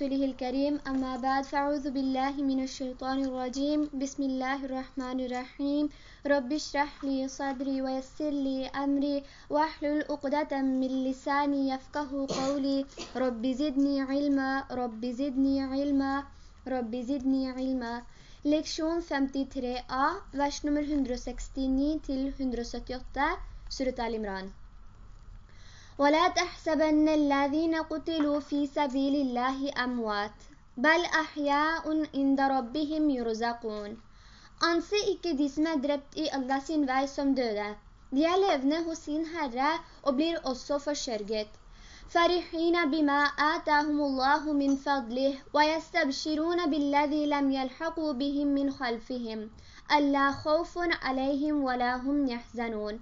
رسوله الكريم أما بعد فأعوذ بالله من الشيطان الرجيم. بسم الله الرحمن الرحيم. رب اشرح لي صدري ويسر لي أمري واحلل عقدة من لساني يفقه قولي. رب زدني علما رب زدني علما رب زدني علما. Leksjon 53a, vers nummer 169 til 178, Surat al-Imran. ولا تحسبن الذين قتلوا في سبيل الله أموات بل أحياء عند ربهم يرزقون Anse ikke de som er drept i Allah vei som døde. De er levende hos sin Herre og blir også forsørget. فرحين بما آتاهم الله من فضله ويستبشرون بالذي لم يلحقوا بهم من خلفهم ألا خوف عليهم ولا هم يحزنون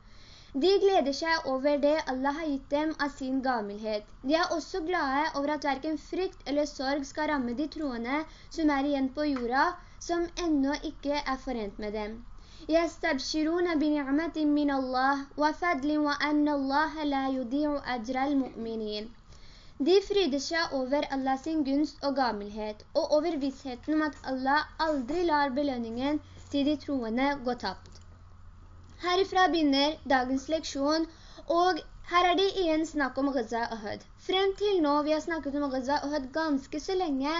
De gleder seg over det Allah har gitt dem av sin gammelhet. De er også glade over at hverken frykt eller sorg skal ramme de troende som er igjen på jorda, som ennå ikke er forent med dem. يستبشرون بنعمة من الله وفضل وأن الله لا يضيع أجر المؤمنين De fryder seg over Allahs gunst og gammelhet, og over vissheten om at Allah aldri lar belønningen til de troende gå tapt. Herifra begynner dagens leksjon, og her er det igjen snakk om Gaza Ahud. Frem til nå, vi har snakket om Gaza Ahud ganske så lenge,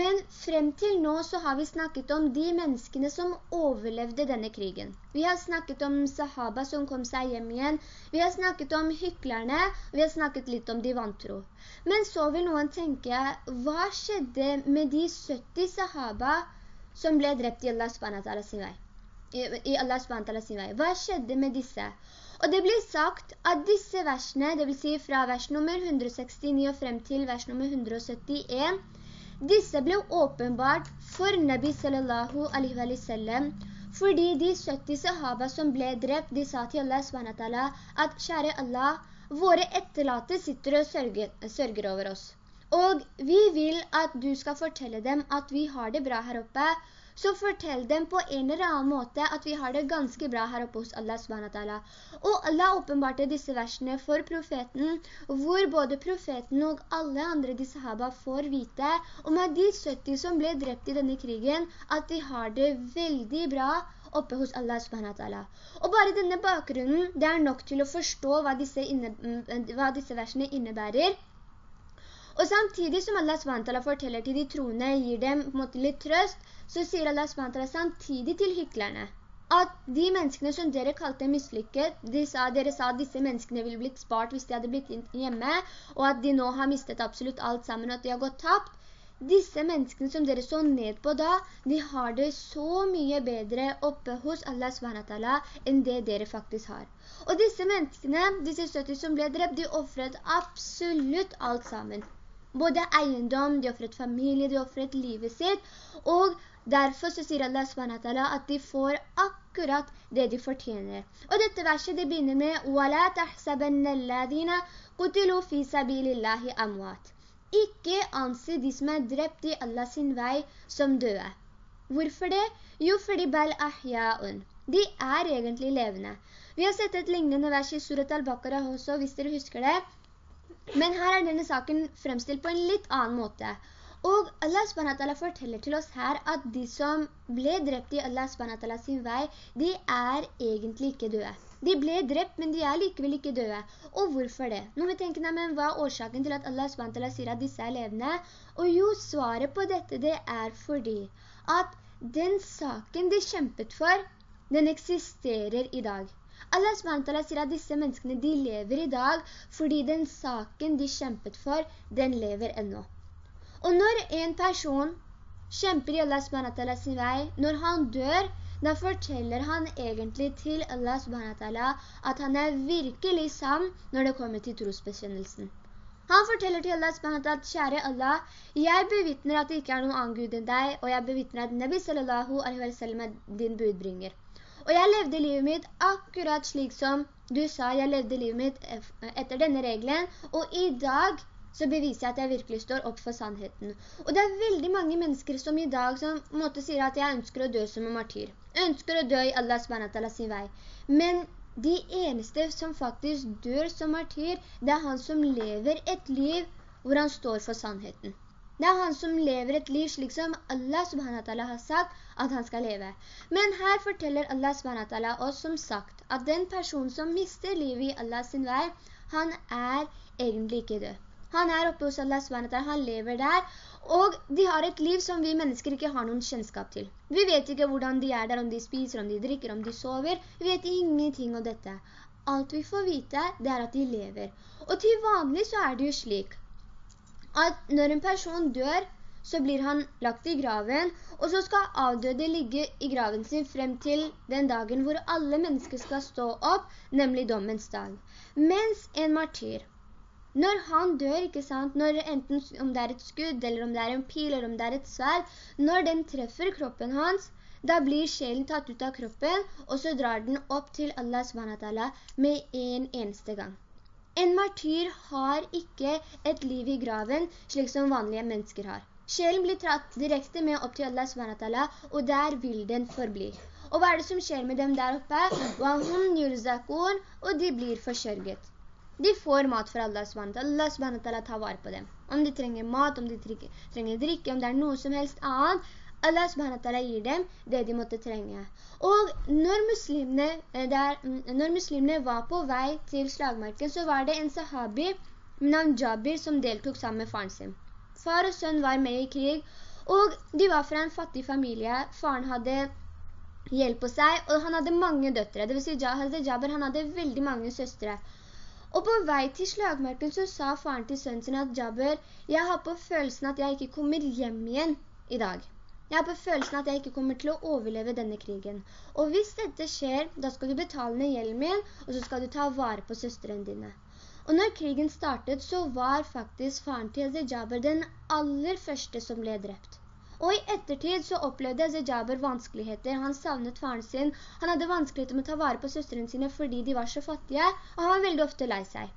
men frem til nå så har vi snakket om de menneskene som overlevde denne krigen. Vi har snakket om sahaba som kom seg hjem igjen, vi har snakket om hyklerne, vi har snakket litt om de vantro. Men så vil noen tenke, hva skjedde med de 70 sahaba som ble drept i Allah subhanahu sin vei? I Allah SWT sin vei. Hva skjedde med disse? Og det blir sagt at disse versene, det vil si fra vers nummer 169 og frem til vers nummer 171, disse ble åpenbart for Nabi sallallahu alaihi wa sallam, fordi de 70 sahaba som ble drept, de sa til Allah SWT at kjære Allah, våre etterlate sitter og sørger, sørger over oss. Og vi vil at du skal fortelle dem at vi har det bra her oppe, så fortell dem på en eller annen måte at vi har det ganske bra her oppe hos Allah subhanahu Og Allah åpenbarte disse versene for profeten, hvor både profeten og alle andre de sahaba får vite om at de 70 som ble drept i denne krigen, at de har det veldig bra oppe hos Allah subhanahu Og bare denne bakgrunnen, det er nok til å forstå hva disse, inne, hva disse versene innebærer. Og samtidig som Allah SWT forteller til de troende, gir dem måte litt trøst, så sier Allah SWT samtidig til hyklerne, at de menneskene som dere kalte mislykket, de sa, dere sa at disse menneskene ville blitt spart hvis de hadde blitt hjemme, og at de nå har mistet absolutt alt sammen, og at de har gått tapt. Disse menneskene som dere så ned på da, de har det så mye bedre oppe hos Allah SWT enn det dere faktisk har. Og disse menneskene, disse 70 som ble drept, de offret absolutt alt sammen både eiendom, de offret familie, de offret livet sitt, og derfor så sier Allah SWT at de får akkurat det de fortjener. Og dette verset det begynner med «Wala tahsabanna alladhina qutilu fi sabilillahi amwat». Ikke anse de som er drept i Allah sin vei som døde. Hvorfor det? Jo, fordi bal ahya'un. De er egentlig levende. Vi har sett et lignende vers i Surat al-Baqarah også, hvis dere husker det. Men her er denne saken fremstilt på en litt annen måte. Og Allah SWT forteller til oss her at de som ble drept i Allah SWT sin vei, de er egentlig ikke døde. De ble drept, men de er likevel ikke døde. Og hvorfor det? Nå vil tenke, nei, men hva er årsaken til at Allah SWT sier at disse er levende? Og jo, svaret på dette, det er fordi at den saken de kjempet for, den eksisterer i dag. Allah SWT sier at disse menneskene de lever i dag fordi den saken de kjempet for, den lever ennå. Og når en person kjemper i Allah SWT sin vei, når han dør, da forteller han egentlig til Allah SWT at han er virkelig sann når det kommer til trosbekjennelsen. Han forteller til Allah SWT at kjære Allah, jeg bevitner at det ikke er noen annen Gud enn deg, og jeg bevitner at Nabi sallallahu alaihi wa sallam er din budbringer. Og jeg levde livet mitt akkurat slik som du sa jeg levde livet mitt etter denne regelen, og i dag så beviser jeg at jeg virkelig står opp for sannheten. Og det er veldig mange mennesker som i dag som måtte sier at jeg ønsker å dø som en martyr. Ønsker å dø i Allah SWT sin vei. Men de eneste som faktisk dør som martyr, det er han som lever et liv hvor han står for sannheten. Det er han som lever et liv slik som Allah subhanahu har sagt at han skal leve. Men her forteller Allah subhanahu oss som sagt at den personen som mister livet i Allahs vei, han er egentlig ikke død. Han er oppe hos Allah SWT, han lever der, og de har et liv som vi mennesker ikke har noen kjennskap til. Vi vet ikke hvordan de er der, om de spiser, om de drikker, om de sover. Vi vet ingenting om dette. Alt vi får vite, det er at de lever. Og til vanlig så er det jo slik at når en person dør, så blir han lagt i graven, og så skal avdøde ligge i graven sin frem til den dagen hvor alle mennesker skal stå opp, nemlig dommens dag. Mens en martyr, når han dør, ikke sant, når enten om det er et skudd, eller om det er en pil, eller om det er et sverd, når den treffer kroppen hans, da blir sjelen tatt ut av kroppen, og så drar den opp til Allah SWT med en eneste gang. En martyr har ikke et liv i graven, slik som vanlige mennesker har. Sjelen blir tatt direkte med opp til Allah SWT, og der vil den forbli. Og hva er det som skjer med dem der oppe? Og de blir forsørget. De får mat fra Allah SWT. Allah SWT tar vare på dem. Om de trenger mat, om de trenger drikke, om det er noe som helst annet, Allah SWT gir dem det de måtte trenge. Og når muslimene, eh, der, mm, når muslimene var på vei til slagmarken, så var det en sahabi, navn Jabir, som deltok sammen med faren sin. Far og sønn var med i krig, og de var fra en fattig familie. Faren hadde hjelp på seg, og han hadde mange døtre. Det vil si, Jabir han hadde veldig mange søstre. Og på vei til slagmarken så sa faren til sønnen sin at Jabir, jeg har på følelsen at jeg ikke kommer hjem igjen i dag. Jeg har på følelsen at jeg ikke kommer til å overleve denne krigen. Og hvis dette skjer, da skal du betale ned hjelmen min, og så skal du ta vare på søsteren dine. Og når krigen startet, så var faktisk faren til Jabber den aller første som ble drept. Og i ettertid så opplevde Zajaber vanskeligheter. Han savnet faren sin. Han hadde vanskeligheter med å ta vare på søstrene sine fordi de var så fattige, og han var veldig ofte lei seg.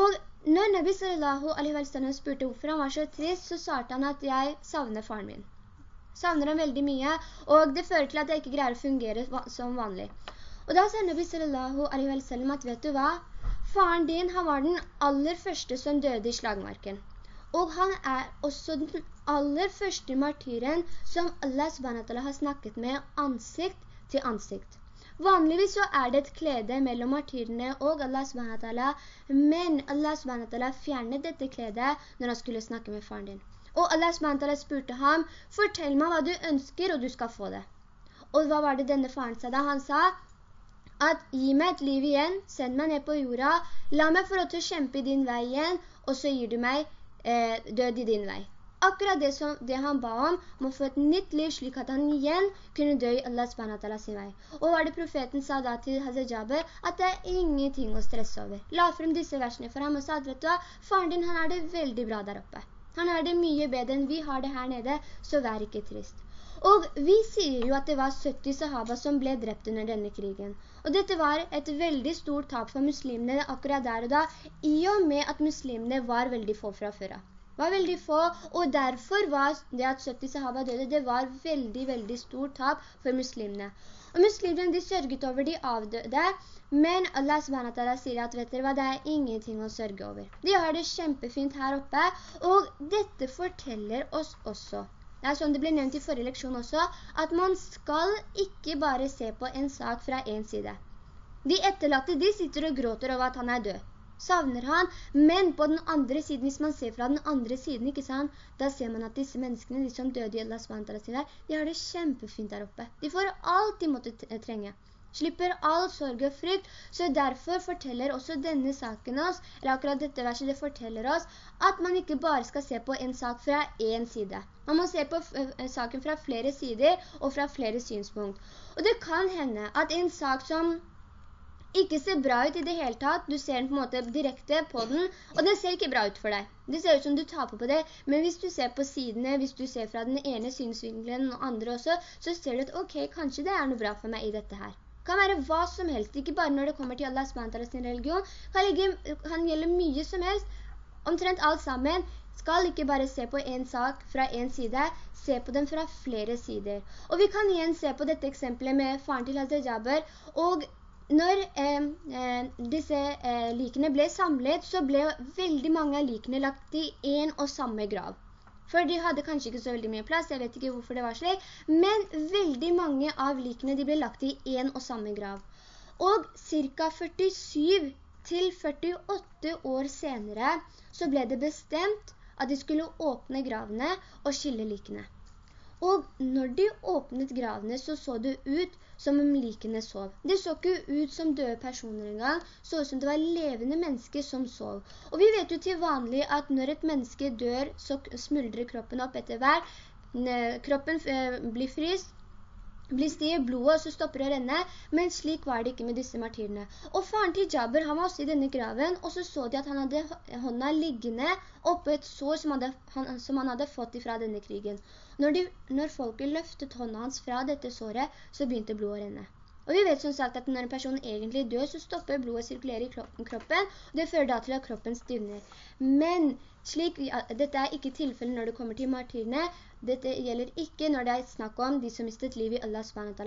Og når Nabi sallallahu alaihi wa sallam spurte hvorfor han var så trist, så svarte han at jeg savner faren min. Savner han veldig mye, og det fører til at jeg ikke greier å fungere som vanlig. Og da sa Nabi sallallahu alaihi wa sallam at vet du hva? Faren din, han var den aller første som døde i slagmarken. Og han er også den aller første martyren som Allah SWT har snakket med ansikt til ansikt. Vanligvis så er det et klede mellom martyrene og Allah SWT, men Allah SWT fjernet dette kledet når han skulle snakke med faren din. Og Allah SWT spurte ham, fortell meg hva du ønsker, og du skal få det. Og hva var det denne faren sa da? Han sa, at gi meg et liv igjen, send meg ned på jorda, la meg lov til å kjempe i din vei igjen, og så gir du meg eh, død i din vei. Akkurat det, som, det han ba om, om å få et nytt liv slik at han igjen kunne dø i Allah SWT sin vei. Og var det profeten sa da til Hazar Jaber at det er ingenting å stresse over. La frem disse versene for ham og sa at vet du hva, faren din han har det veldig bra der oppe. Han har det mye bedre enn vi har det her nede, så vær ikke trist. Og vi sier jo at det var 70 sahaba som ble drept under denne krigen. Og dette var et veldig stort tap for muslimene akkurat der og da, i og med at muslimene var veldig få fra før var veldig få, og derfor var det at 70 sahaba døde, det var veldig, veldig stort tap for muslimene. Og muslimene, de sørget over de avdøde, men Allah SWT sier at, vet dere hva, det er ingenting å sørge over. De har det kjempefint her oppe, og dette forteller oss også. Det er sånn det ble nevnt i forrige leksjon også, at man skal ikke bare se på en sak fra en side. De etterlatte, de sitter og gråter over at han er død savner han, men på den andre siden, hvis man ser fra den andre siden, ikke sant, da ser man at disse menneskene, de som døde i Allah SWT, de har det kjempefint der oppe. De får alt de måtte trenge. Slipper all sorg og frykt, så derfor forteller også denne saken oss, eller akkurat dette verset, det forteller oss, at man ikke bare skal se på en sak fra en side. Man må se på saken fra flere sider og fra flere synspunkt. Og det kan hende at en sak som ikke ser bra ut i det hele tatt. Du ser den på en måte direkte på den, og den ser ikke bra ut for deg. Det ser ut som du taper på det, men hvis du ser på sidene, hvis du ser fra den ene synsvinkelen og andre også, så ser du at ok, kanskje det er noe bra for meg i dette her. Det kan være hva som helst, ikke bare når det kommer til Allah SWT sin religion, kan, kan gjelde mye som helst, omtrent alt sammen, skal ikke bare se på en sak fra en side, se på den fra flere sider. Og vi kan igjen se på dette eksempelet med faren til Hazret Jaber, og når eh, eh, disse eh, likene ble samlet, så ble veldig mange av likene lagt i en og samme grav. For de hadde kanskje ikke så veldig mye plass, jeg vet ikke hvorfor det var slik, men veldig mange av likene ble lagt i en og samme grav. Og cirka 47 til 48 år senere så ble det bestemt at de skulle åpne gravene og skille likene. Og når de åpnet gravene, så så det ut som om likene sov. Det så ikke ut som døde personer engang, så som det var levende mennesker som sov. Og vi vet jo til vanlig at når et menneske dør, så smuldrer kroppen opp etter hver. Kroppen eh, blir fryst, blir stiv, blodet, så stopper å renne, men slik var det ikke med disse martyrene. Og faren til Jabber, han var også i denne graven, og så så de at han hadde hånda liggende oppe et sår som, hadde, han, som han hadde fått ifra denne krigen. Når, de, når folket løftet hånda hans fra dette såret, så begynte blodet å renne. Og vi vet som sagt at når en person egentlig dør, så stopper blodet å sirkulere i kroppen, og det fører da til at kroppen stivner. Men slik, dette er ikke tilfellet når det kommer til martyrene, dette gjelder ikke når det er snakk om de som mistet liv i Allah SWT.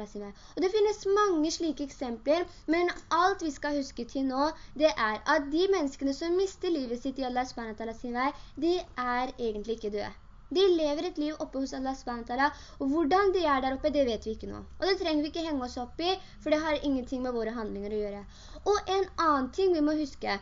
Og det finnes mange slike eksempler, men alt vi skal huske til nå, det er at de menneskene som mister livet sitt i Allah SWT de er egentlig ikke døde. De lever et liv oppe hos Allah SWT, og hvordan de er der oppe, det vet vi ikke nå. Og det trenger vi ikke henge oss opp i, for det har ingenting med våre handlinger å gjøre. Og en annen ting vi må huske,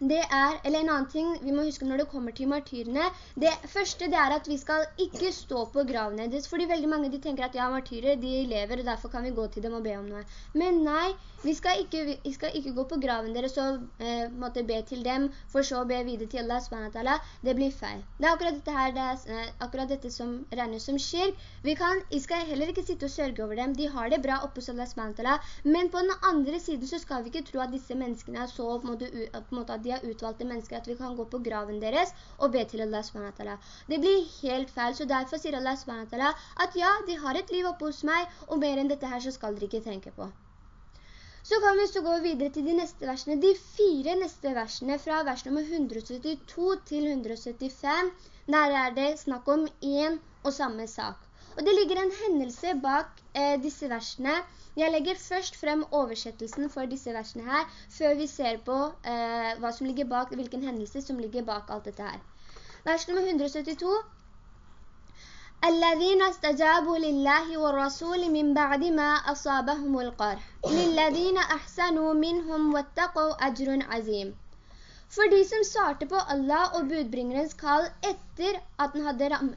det er, eller en annen ting vi må huske når det kommer til martyrene, det første det er at vi skal ikke stå på gravene deres, fordi veldig mange de tenker at ja, martyrer de lever, og derfor kan vi gå til dem og be om noe. Men nei, vi skal ikke, vi skal ikke gå på graven deres og eh, måtte be til dem, for så å be videre til Allah SWT. Det blir feil. Det er akkurat dette her, det er eh, akkurat dette som regner som kirk. Vi, kan, vi skal heller ikke sitte og sørge over dem. De har det bra oppe hos Allah SWT, men på den andre siden så skal vi ikke tro at disse menneskene er så på en måte, på en måte de har utvalgte mennesker at vi kan gå på graven deres og be til Allah SWT. Det blir helt feil, så derfor sier Allah SWT at ja, de har et liv oppe hos meg, og mer enn dette her så skal dere ikke tenke på. Så kan vi så gå videre til de neste versene. De fire neste versene fra vers nummer 172 til 175, der er det snakk om en og samme sak. Og det ligger en hendelse bak eh, disse versene, jeg legger først frem oversettelsen for disse versene her, før vi ser på eh, hva som ligger bak, hvilken hendelse som ligger bak alt dette her. Vers nummer 172. الذين استجابوا لله والرسول من بعد ما أصابهم القرح للذين أحسنوا منهم واتقوا أجر عظيم For de som svarte på Allah og budbringerens kall etter at den hadde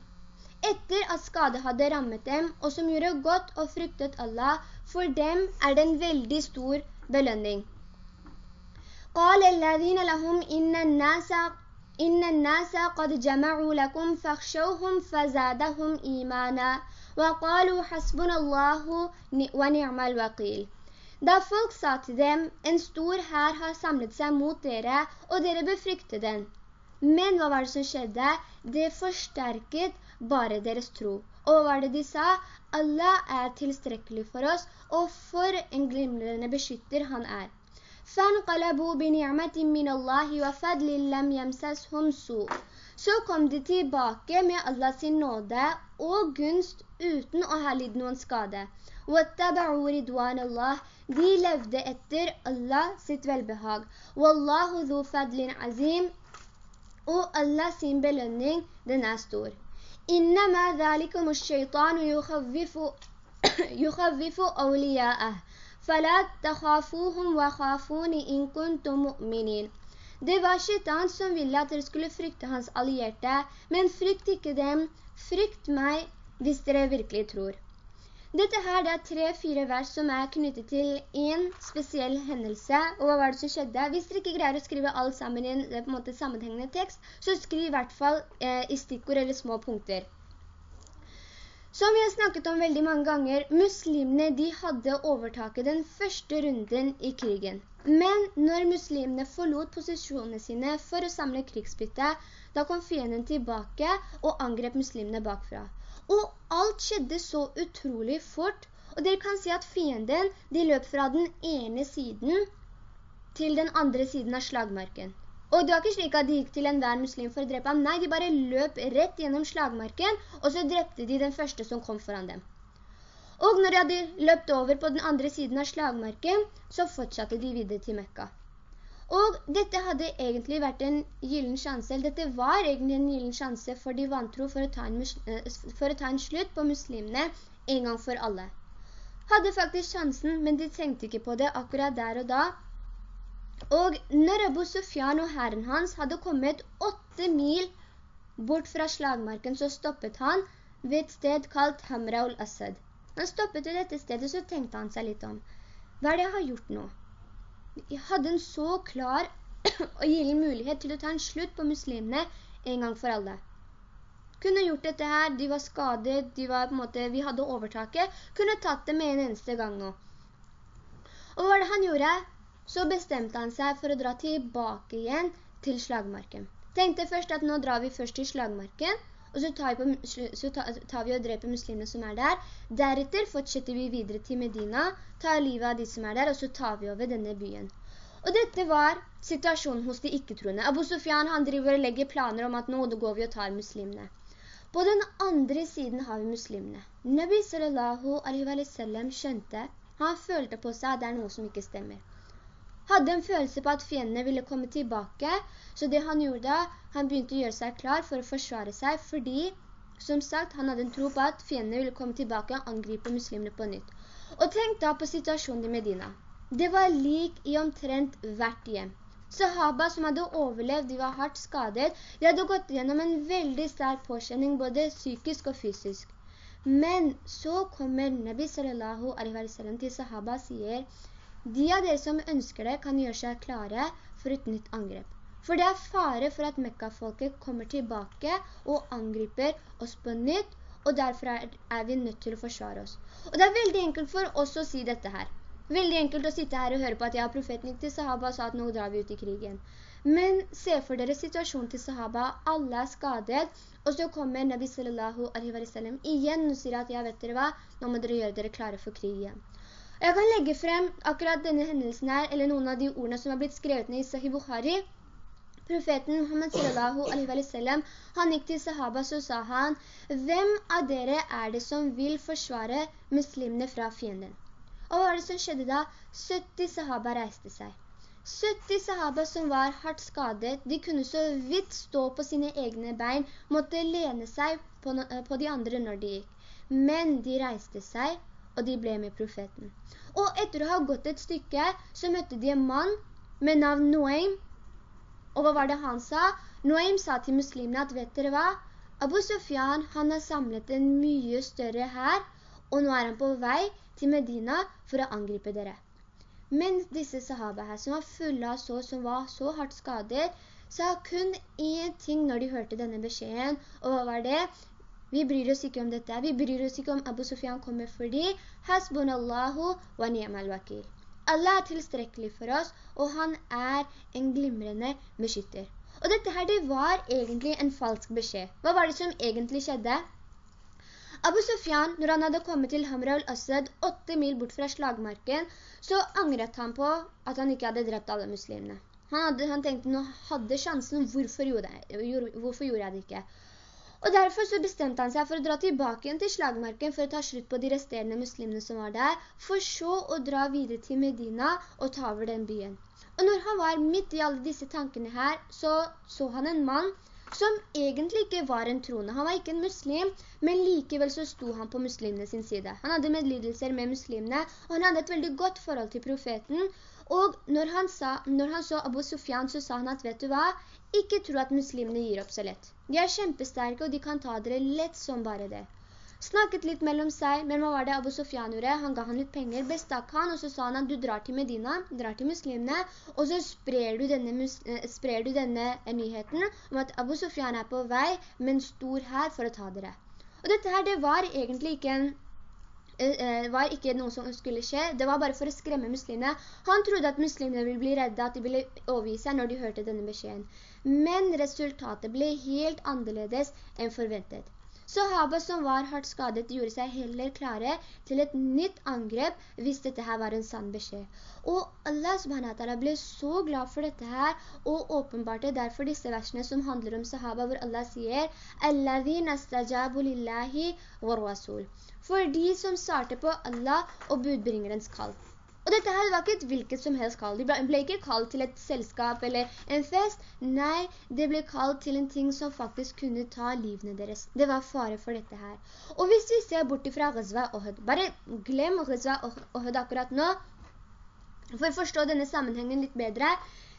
etter at skade hadde rammet dem, og som gjorde godt og fryktet Allah, for dem er det en veldig stor belønning. قال الذين لهم إن الناس إن الناس قد جمعوا لكم فاخشوهم فزادهم إيمانا وقالوا حسبنا الله ونعم الوكيل Da folk sa til dem, en stor her har samlet seg mot dere, og dere befrykte den. Men hva var det som skjedde? Det forsterket bare deres tro. Og hva var det de sa? Allah er tilstrekkelig for oss, og for en glimrende beskytter han er. فَانْقَلَبُوا بِنِعْمَةٍ مِّنَ اللَّهِ وَفَدْلٍ لَمْ يَمْسَسْهُمْ سُوء Så kom de tilbake med Allahs nåde og gunst uten å ha lidd noen skade. وَاتَّبَعُوا رِدْوَانَ اللَّهِ De levde etter Allah sitt velbehag. وَاللَّهُ ذُو فَدْلٍ عَزِيمٍ Og Allah sin belønning, den er stor. إنما ذلكم الشيطان يخفف, يخفف أولياءه فلا تخافوهم وخافون إن كنتم مؤمنين Det var shaitan som ville at dere skulle frykte hans allierte, men frykt ikke dem, frykt meg hvis dere virkelig tror. Dette her det er tre-fire vers som er knyttet til en spesiell hendelse. Og hva var det som skjedde? Hvis dere ikke greier å skrive alt sammen i en, en måte sammenhengende tekst, så skriv i hvert fall eh, i stikkord eller små punkter. Som vi har snakket om veldig mange ganger, muslimene de hadde overtaket den første runden i krigen. Men når muslimene forlot posisjonene sine for å samle krigsbytte, da kom fienden tilbake og angrep muslimene bakfra. Og alt skjedde så utrolig fort, og dere kan si at fienden, de løp fra den ene siden til den andre siden av slagmarken. Og det var ikke slik at de gikk til enhver muslim for å drepe ham. Nei, de bare løp rett gjennom slagmarken, og så drepte de den første som kom foran dem. Og når de hadde løpt over på den andre siden av slagmarken, så fortsatte de videre til Mekka. Og dette hadde egentlig vært en gyllen sjanse, eller dette var egentlig en gyllen sjanse for de vantro for å ta en, eh, for å ta en slutt på muslimene en gang for alle. Hadde faktisk sjansen, men de tenkte ikke på det akkurat der og da. Og når Abu Sufyan og herren hans hadde kommet åtte mil bort fra slagmarken, så stoppet han ved et sted kalt Hamra al-Assad. Han stoppet ved dette stedet, så tenkte han seg litt om. Hva er det jeg har gjort nå? Hadde en så klar og gild mulighet til å ta en slutt på muslimene en gang for alle. Kunne gjort dette her, de var skadet, de var måte, vi hadde overtaket, kunne tatt det med en eneste gang nå. Og hva var det han gjorde? Så bestemte han seg for å dra tilbake igjen til slagmarken. Tenkte først at nå drar vi først til slagmarken, og så tar, vi så tar vi og dreper muslimene som er der. Deretter fortsetter vi videre til Medina, tar livet av de som er der, og så tar vi over denne byen. Og dette var situasjonen hos de ikke-troende. Abu Sufyan han driver og legger planer om at nå går vi og tar muslimene. På den andre siden har vi muslimene. Nabi sallallahu alaihi wa sallam skjønte, han følte på seg at det er noe som ikke stemmer hadde en følelse på at fiendene ville komme tilbake, så det han gjorde da, han begynte å gjøre seg klar for å forsvare seg, fordi, som sagt, han hadde en tro på at fiendene ville komme tilbake og angripe muslimene på nytt. Og tenk da på situasjonen i Medina. Det var lik i omtrent hvert hjem. Sahaba som hadde overlevd, de var hardt skadet, de hadde gått gjennom en veldig sterk påkjenning, både psykisk og fysisk. Men så kommer Nabi sallallahu alaihi wa sallam til sahaba og sier, de av dere som ønsker det kan gjøre seg klare for et nytt angrep. For det er fare for at Mekka-folket kommer tilbake og angriper oss på nytt, og derfor er, vi nødt til å forsvare oss. Og det er veldig enkelt for oss å si dette her. Veldig enkelt å sitte her og høre på at jeg har profeten til sahaba og sa at nå drar vi ut i krigen. Men se for dere situasjonen til sahaba, alle er skadet, og så kommer Nabi sallallahu alaihi wa sallam igjen og sier at ja, vet dere hva, nå må dere gjøre dere klare for krig igjen. Jeg kan legge frem akkurat denne hendelsen her, eller noen av de ordene som har blitt skrevet ned i Sahih Bukhari. Profeten Muhammad sallallahu alaihi wa sallam, han gikk til sahaba, så sa han, «Hvem av dere er det som vil forsvare muslimene fra fienden?» Og hva var det som skjedde da? 70 sahaba reiste seg. 70 sahaba som var hardt skadet, de kunne så vidt stå på sine egne bein, måtte lene seg på, på de andre når de gikk. Men de reiste seg, og de ble med profeten. Og etter å ha gått et stykke, så møtte de en mann med navn Noaim. Og hva var det han sa? Noaim sa til muslimene at, vet dere hva? Abu Sufyan, han har samlet en mye større her, og nå er han på vei til Medina for å angripe dere. Men disse sahaba her, som var fulle av så, som var så hardt skadet, sa kun en ting når de hørte denne beskjeden, og hva var det? Vi bryr oss ikke om dette. Vi bryr oss ikke om Abu Sufyan kommer fordi Hasbunallahu wa ni'mal wakil. Allah er tilstrekkelig for oss, og han er en glimrende beskytter. Og dette her, det var egentlig en falsk beskjed. Hva var det som egentlig skjedde? Abu Sufyan, når han hadde kommet til Hamra al-Assad, åtte mil bort fra slagmarken, så angret han på at han ikke hadde drept alle muslimene. Han, hadde, han tenkte, nå hadde sjansen, hvorfor gjorde, jeg, hvorfor gjorde jeg det ikke? Og derfor så bestemte han seg for å dra tilbake igjen til slagmarken for å ta slutt på de resterende muslimene som var der, for så å dra videre til Medina og ta over den byen. Og når han var midt i alle disse tankene her, så så han en mann som egentlig ikke var en troende. Han var ikke en muslim, men likevel så sto han på muslimene sin side. Han hadde medlidelser med muslimene, og han hadde et veldig godt forhold til profeten, og når han, sa, når han så Abu Sufyan, så sa han at, vet du hva? Ikke tro at muslimene gir opp så lett. De er kjempesterke, og de kan ta dere lett som bare det. Snakket litt mellom seg, men hva var det Abu Sofyan gjorde? Han ga han litt penger, bestakk han, og så sa han at du drar til Medina, drar til muslimene, og så sprer du denne, eh, sprer du denne nyheten om at Abu Sofyan er på vei med en stor her for å ta dere. Og dette her, det var egentlig ikke en Eh, eh, var ikke noe som skulle skje. Det var bare for å skremme muslimene. Han trodde at muslimene ville bli redde, at de ville overgi seg når de hørte denne beskjeden. Men resultatet ble helt annerledes enn forventet. Sahaba som var hardt skadet gjorde seg heller klare til et nytt angrep hvis dette her var en sann beskjed. Og Allah subhanahu ble så glad for dette her og åpenbarte derfor disse versene som handler om sahaba hvor Allah sier «Alladhina stajabu lillahi wa rasul» for de som starter på Allah og budbringerens kall. Og dette her var ikke et hvilket som helst kall. De ble ikke kalt til et selskap eller en fest. Nei, det ble kalt til en ting som faktisk kunne ta livene deres. Det var fare for dette her. Og hvis vi ser bort fra Ghazwa Ohud, bare glem Ghazwa Ohud akkurat nå, for å forstå denne sammenhengen litt bedre,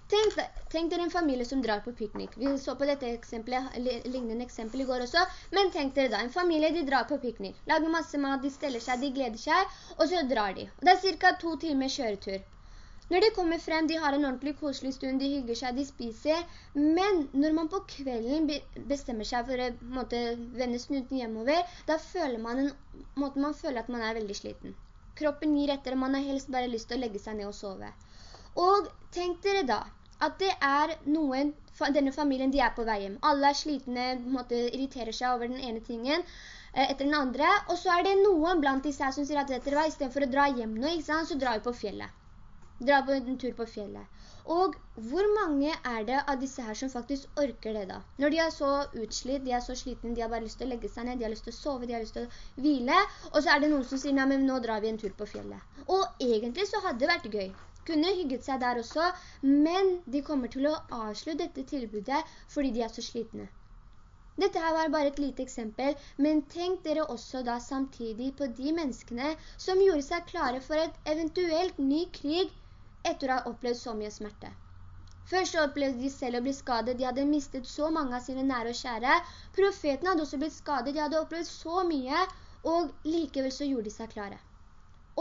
Tenk, tenk dere en familie som drar på piknik. Vi så på dette eksempelet, lignende eksempel i går også, men tenk dere da, en familie de drar på piknik. Lager masse mat, de steller seg, de gleder seg, og så drar de. Og det er cirka to timer kjøretur. Når de kommer frem, de har en ordentlig koselig stund, de hygger seg, de spiser, men når man på kvelden bestemmer seg for å vende snuten hjemover, da føler man, en, måte, man føler at man er veldig sliten. Kroppen gir etter, og man har helst bare lyst til å legge seg ned og sove. Og tenk dere da, at det er noen, denne familien, de er på vei hjem. Alle er slitne, måtte irriterer seg over den ene tingen eh, etter den andre, og så er det noen blant disse her som sier at vet dere hva, i stedet for å dra hjem nå, så drar vi på fjellet. Dra på en tur på fjellet. Og hvor mange er det av disse her som faktisk orker det da? Når de er så utslitt, de er så slitne, de har bare lyst til å legge seg ned, de har lyst til å sove, de har lyst til å hvile, og så er det noen som sier, nei, men nå drar vi en tur på fjellet. Og egentlig så hadde det vært gøy kunne hygget seg der også, men de kommer til å avslå dette tilbudet fordi de er så slitne. Dette her var bare et lite eksempel, men tenk dere også da samtidig på de menneskene som gjorde seg klare for et eventuelt ny krig etter å ha opplevd så mye smerte. Først opplevde de selv å bli skadet, de hadde mistet så mange av sine nære og kjære. Profeten hadde også blitt skadet, de hadde opplevd så mye, og likevel så gjorde de seg klare.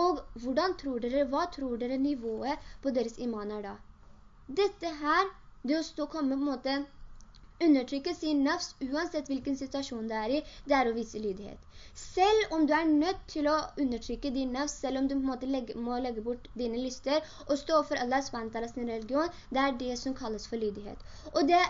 Og hvordan tror dere, hva tror dere nivået på deres iman er da? Dette her, det å stå og komme på en måte undertrykke sin nafs, uansett hvilken situasjon det er i, det er å vise lydighet. Selv om du er nødt til å undertrykke din nafs, selv om du på en legge, må legge bort dine lyster, og stå for Allah SWT sin religion, det er det som kalles for lydighet. Og det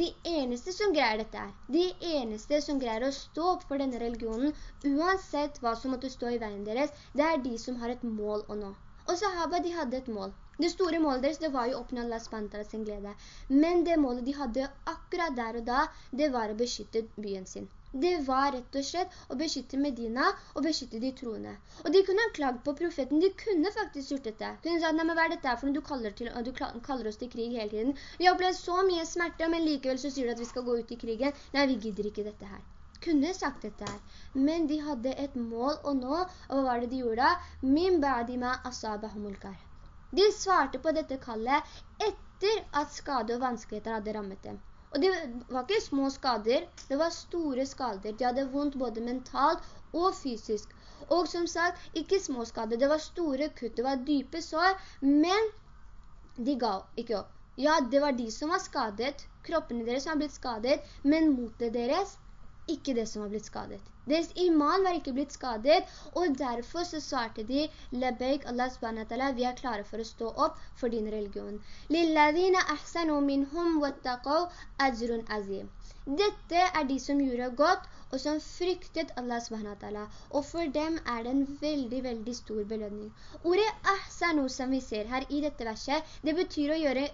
de eneste som greier dette er, de eneste som greier å stå opp for denne religionen, uansett hva som måtte stå i veien deres, det er de som har et mål å nå. Og sahaba, de hadde et mål. Det store målet deres, det var jo å oppnå Allah SWT sin glede. Men det målet de hadde akkurat der og da, det var å beskytte byen sin. Det var rett og slett å beskytte Medina og beskytte de troende. Og de kunne ha klagd på profeten, de kunne faktisk gjort dette. De kunne sagt, nei, men hva er dette for noe du kaller, til, du kaller oss til krig hele tiden? Vi har opplevd så mye smerte, men likevel så sier du at vi skal gå ut i krigen. Nei, vi gidder ikke dette her. Kunne sagt dette her. Men de hadde et mål å nå, og hva var det de gjorde? Min ba'dima asabahumulkar. De svarte på dette kallet etter at skade og vanskeligheter hadde rammet dem. Og det var ikke små skader, det var store skader. De hadde vondt både mentalt og fysisk. Og som sagt, ikke små skader, det var store kutt, det var dype sår, men de ga ikke opp. Ja, det var de som var skadet, kroppene deres som har blitt skadet, men motet deres, ikke det som har blitt skadet. Deres iman var ikke blitt skadet, og derfor så svarte de, «Labeik Allah SWT, vi er klare for å stå opp for din religion. «Lilladina ahsanu minhum wattaqaw ajrun azim». Dette er de som gjorde godt, og som fryktet Allah SWT, og for dem er det en veldig, veldig stor belønning. Ordet ahsanu som vi ser her i dette verset, det betyr å gjøre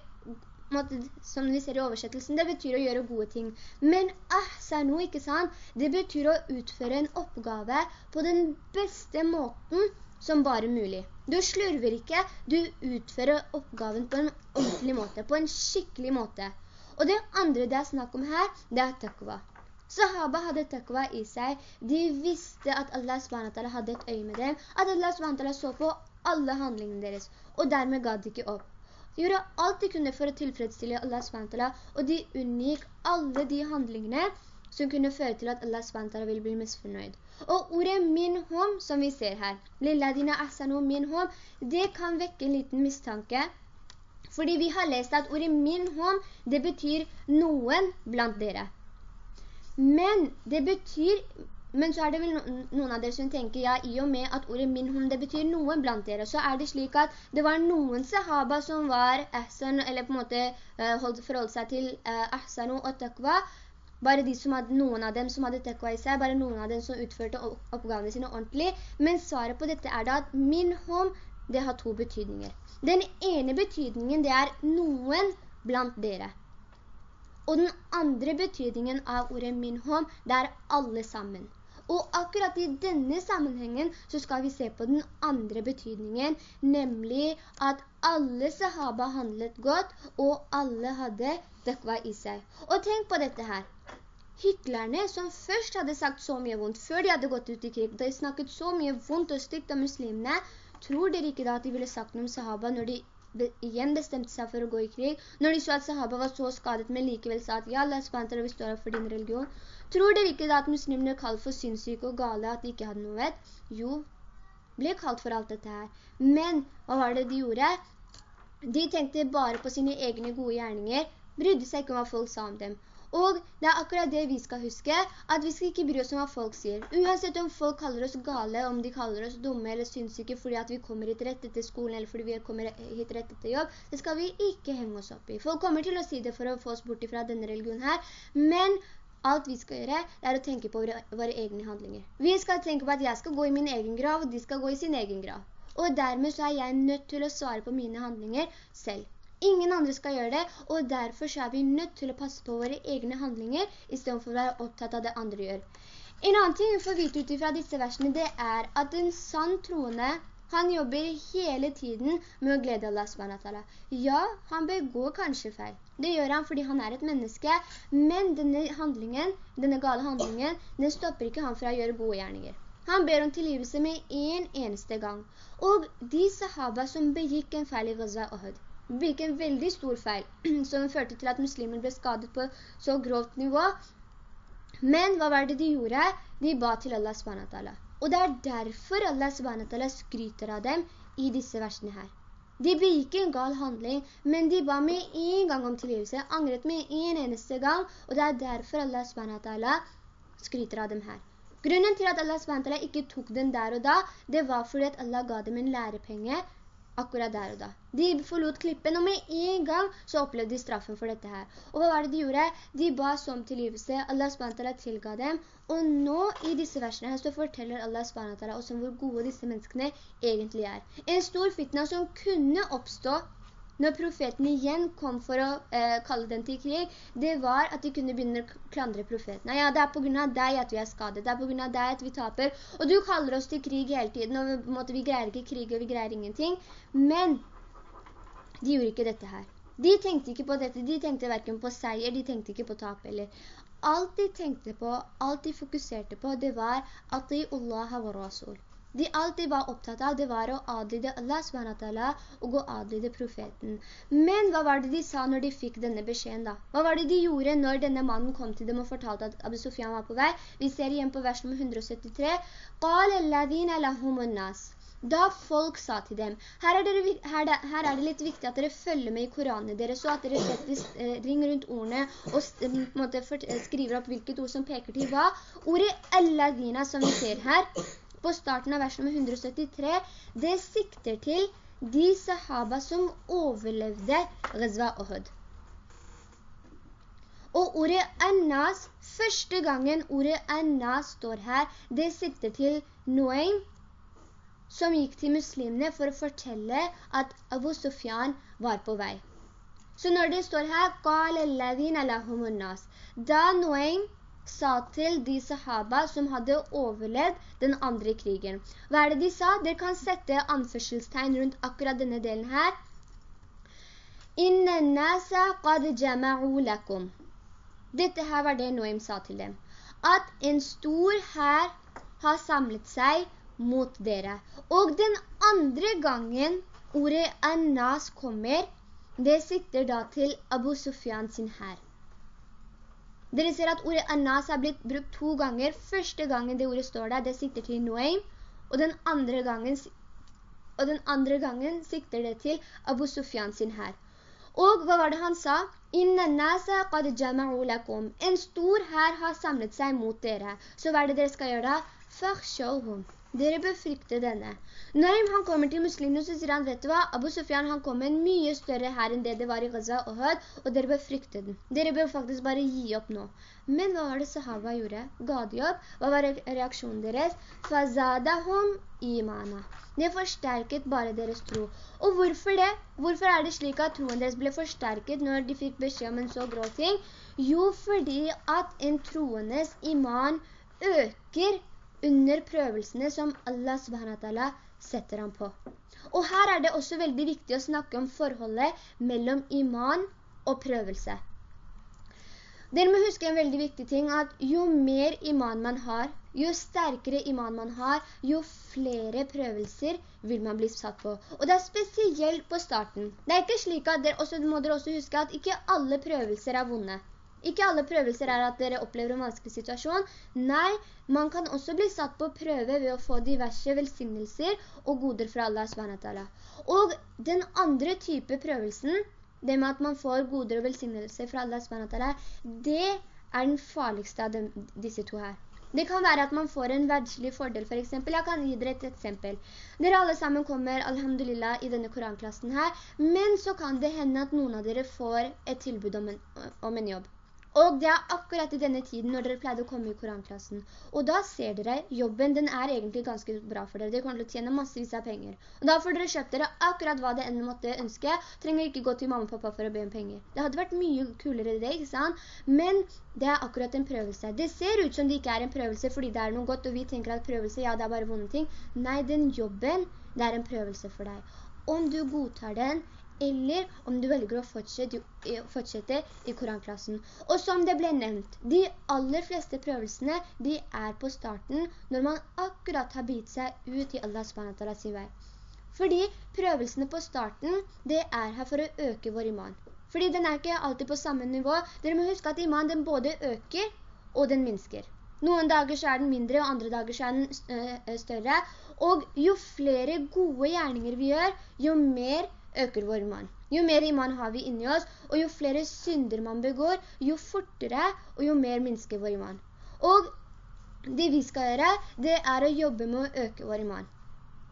måte, som vi ser i oversettelsen, det betyr å gjøre gode ting. Men ahsanu, ikke sant? Det betyr å utføre en oppgave på den beste måten som bare mulig. Du slurver ikke, du utfører oppgaven på en ordentlig måte, på en skikkelig måte. Og det andre det er snakk om her, det er takva. Sahaba hadde takva i seg. De visste at Allah hadde et øye med dem, at Allah så på alle handlingene deres, og dermed ga de ikke opp. De gjorde alt de kunne for å tilfredsstille Allah SWT, og de unngikk alle de handlingene som kunne føre til at Allah SWT vil bli misfornøyd. Og ordet minhum, som vi ser her, «Lilladina ahsanu minhum», det kan vekke en liten mistanke, fordi vi har lest at ordet minhum, det betyr noen blant dere. Men det betyr men så er det vel noen av dere som tenker, ja, i og med at ordet minhum, det betyr noen blant dere, så er det slik at det var noen sahaba som var ahsan, eller på en måte uh, holdt, forhold seg til uh, ahsanu og takva, bare de som hadde, noen av dem som hadde takva i seg, bare noen av dem som utførte oppgavene sine ordentlig. Men svaret på dette er da at minhum, det har to betydninger. Den ene betydningen, det er noen blant dere. Og den andre betydningen av ordet minhum, det er alle sammen. Og akkurat i denne sammenhengen så skal vi se på den andre betydningen, nemlig at alle sahaba handlet godt, og alle hadde døkva i seg. Og tenk på dette her. Hyklerne som først hadde sagt så mye vondt, før de hadde gått ut i krig, de snakket så mye vondt og stygt om muslimene, tror dere ikke da at de ville sagt noe om sahaba når de igjen bestemte seg for å gå i krig, når de så at sahaba var så skadet, men likevel sa at ja, Allah SWT, vi står for din religion. Tror dere ikke da at muslimene kalt for synssyke og gale, at de ikke hadde noe vett? Jo, ble kalt for alt dette her. Men hva var det de gjorde? De tenkte bare på sine egne gode gjerninger, brydde seg ikke om hva folk sa om dem. Og det er akkurat det vi skal huske, at vi skal ikke bry oss om hva folk sier. Uansett om folk kaller oss gale, om de kaller oss dumme eller synssyke fordi at vi kommer hit rett etter skolen eller fordi vi kommer hit rett etter jobb, det skal vi ikke henge oss opp i. Folk kommer til å si det for å få oss bort fra denne religionen her, men alt vi skal gjøre, er å tenke på våre, våre egne handlinger. Vi skal tenke på at jeg skal gå i min egen grav, og de skal gå i sin egen grav. Og dermed så er jeg nødt til å svare på mine handlinger selv. Ingen andre skal gjøre det, og derfor så er vi nødt til å passe på våre egne handlinger, i stedet for å være opptatt av det andre gjør. En annen ting vi får vite ut fra disse versene, det er at en sann troende, han jobber hele tiden med å glede Allah SWT. Ja, han begår kanskje feil. Det gjør han fordi han er et menneske, men denne handlingen, denne gale handlingen, den stopper ikke han fra å gjøre gode gjerninger. Han ber om tilgivelse med en eneste gang. Og de sahaba som begikk en feil i Ghazwa Ohud, begikk en veldig stor feil, som førte til at muslimer ble skadet på så grovt nivå. Men hva var det de gjorde? De ba til Allah SWT. Og det er derfor Allah SWT skryter av dem i disse versene her. De begikk en gal handling, men de ba med en gang om tilgivelse, angret med en eneste gang, og det er derfor Allah SWT skryter av dem her. Grunnen til at Allah SWT ikke tok den der og da, det var fordi at Allah ga dem en lærepenge, akkurat der og da. De forlot klippen, og med en gang så opplevde de straffen for dette her. Og hva var det de gjorde? De ba som tilgivelse. Allah SWT tilga dem. Og nå i disse versene her så forteller Allah SWT også hvor gode disse menneskene egentlig er. En stor fitna som kunne oppstå når profeten igjen kom for å eh, kalle den til krig, det var at de kunne begynne å klandre profeten. Ja, det er på grunn av deg at vi er skadet, det er på grunn av deg at vi taper, og du kaller oss til krig hele tiden, og måte, vi greier ikke krig, og vi greier ingenting. Men de gjorde ikke dette her. De tenkte ikke på dette, de tenkte hverken på seier, de tenkte ikke på tap eller. Alt de tenkte på, alt de fokuserte på, det var at de Allah var rasul de alltid var opptatt av, det var å adlyde Allah SWT og å adlyde profeten. Men hva var det de sa når de fikk denne beskjeden da? Hva var det de gjorde når denne mannen kom til dem og fortalte at Abu Sufyan var på vei? Vi ser igjen på vers nummer 173. Da folk sa til dem, her er, dere, her, her er, det litt viktig at dere følger med i Koranen deres, så at dere setter eh, ring rundt ordene og eh, måte, skriver opp hvilket ord som peker til hva. Ordet alladina som vi ser her, på starten av vers nummer 173, det sikter til de sahaba som overlevde Ghazwa Uhud. Og ordet Annas, første gangen ordet Annas står her, det sikter til Noen, som gikk til muslimene for å fortelle at Abu Sufyan var på vei. Så når det står her, da Noaim sa til de sahaba som hadde overlevd den andre krigen. Hva er det de sa? Dere kan sette anførselstegn rundt akkurat denne delen her. «Inne nasa qad jama'u lakum. Dette her var det Noem sa til dem. At en stor her har samlet seg mot dere. Og den andre gangen ordet «annas» kommer, det sitter da til Abu Sufyan sin her. Dere ser at ordet Anas er blitt brukt to ganger. Første gangen det ordet står der, det sikter til Noaim, og den andre gangen, den andre gangen sikter det til Abu Sufyan sin her. Og hva var det han sa? En stor her har samlet seg mot dere. Så hva er det dere skal gjøre da? Dere bør frykte denne. Når han kommer til muslimene, så sier han, vet du hva, Abu Sufyan han kom med en mye større her enn det det var i Gaza og Hød, og dere bør frykte den. Dere bør faktisk bare gi opp nå. Men hva var det sahaba gjorde? Ga de opp? Hva var reaksjonen deres? Fazadahum imana. Det forsterket bare deres tro. Og hvorfor det? Hvorfor er det slik at troen deres ble forsterket når de fikk beskjed om en så grå ting? Jo, fordi at en troendes iman øker under prøvelsene som Allah subhanahu setter ham på. Og her er det også veldig viktig å snakke om forholdet mellom iman og prøvelse. Dere må huske en veldig viktig ting, at jo mer iman man har, jo sterkere iman man har, jo flere prøvelser vil man bli satt på. Og det er spesielt på starten. Det er ikke slik at dere, også, må dere også huske at ikke alle prøvelser er vonde. Ikke alle prøvelser er at dere opplever en vanskelig situasjon. Nei, man kan også bli satt på prøve ved å få diverse velsignelser og goder fra Allah SWT. Og den andre type prøvelsen, det med at man får goder og velsignelser fra Allah SWT, det er den farligste av dem, disse to her. Det kan være at man får en verdslig fordel, for eksempel. Jeg kan gi dere et eksempel. Dere alle sammen kommer, alhamdulillah, i denne koranklassen her, men så kan det hende at noen av dere får et tilbud om en, om en jobb. Og det er akkurat i denne tiden når dere pleide å komme i koranklassen. Og da ser dere, jobben den er egentlig ganske bra for dere. Dere kommer til å tjene massevis av penger. Og da får dere kjøpt dere akkurat hva det enn måtte ønske. Trenger ikke gå til mamma og pappa for å be om penger. Det hadde vært mye kulere det, ikke sant? Men det er akkurat en prøvelse. Det ser ut som det ikke er en prøvelse fordi det er noe godt, og vi tenker at prøvelse, ja, det er bare vonde ting. Nei, den jobben, det er en prøvelse for deg. Om du godtar den, eller om du velger å fortsette, fortsette, i koranklassen. Og som det ble nevnt, de aller fleste prøvelsene, de er på starten når man akkurat har bitt seg ut i Allah SWT sin vei. Fordi prøvelsene på starten, det er her for å øke vår iman. Fordi den er ikke alltid på samme nivå. Dere må huske at iman den både øker og den minsker. Noen dager så er den mindre, og andre dager så er den større. Og jo flere gode gjerninger vi gjør, jo mer øker vår iman. Jo mer iman har vi inni oss, og jo flere synder man begår, jo fortere og jo mer minsker vår iman. Og det vi skal gjøre, det er å jobbe med å øke vår iman.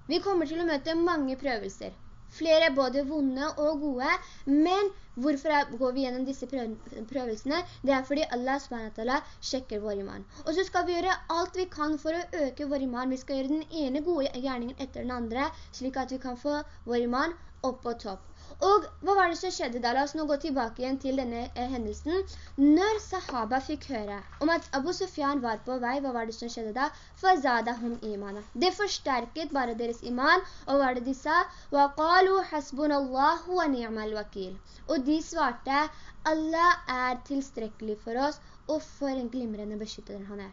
Vi kommer til å møte mange prøvelser. Flere både vonde og gode, men hvorfor går vi gjennom disse prøvelsene? Det er fordi Allah SWT sjekker vår iman. Og så skal vi gjøre alt vi kan for å øke vår iman. Vi skal gjøre den ene gode gjerningen etter den andre, slik at vi kan få vår iman opp på topp. Og hva var det som skjedde da? La oss nå gå tilbake igjen til denne eh, hendelsen. Når sahaba fikk høre om at Abu Sufyan var på vei, hva var det som skjedde da? hum imana. Det forsterket bare deres iman, og hva var det de sa? وَقَالُوا حَسْبُنَ اللَّهُ وَنِعْمَ الْوَكِيلِ Og de svarte, Allah er tilstrekkelig for oss, og for en glimrende beskytter han er.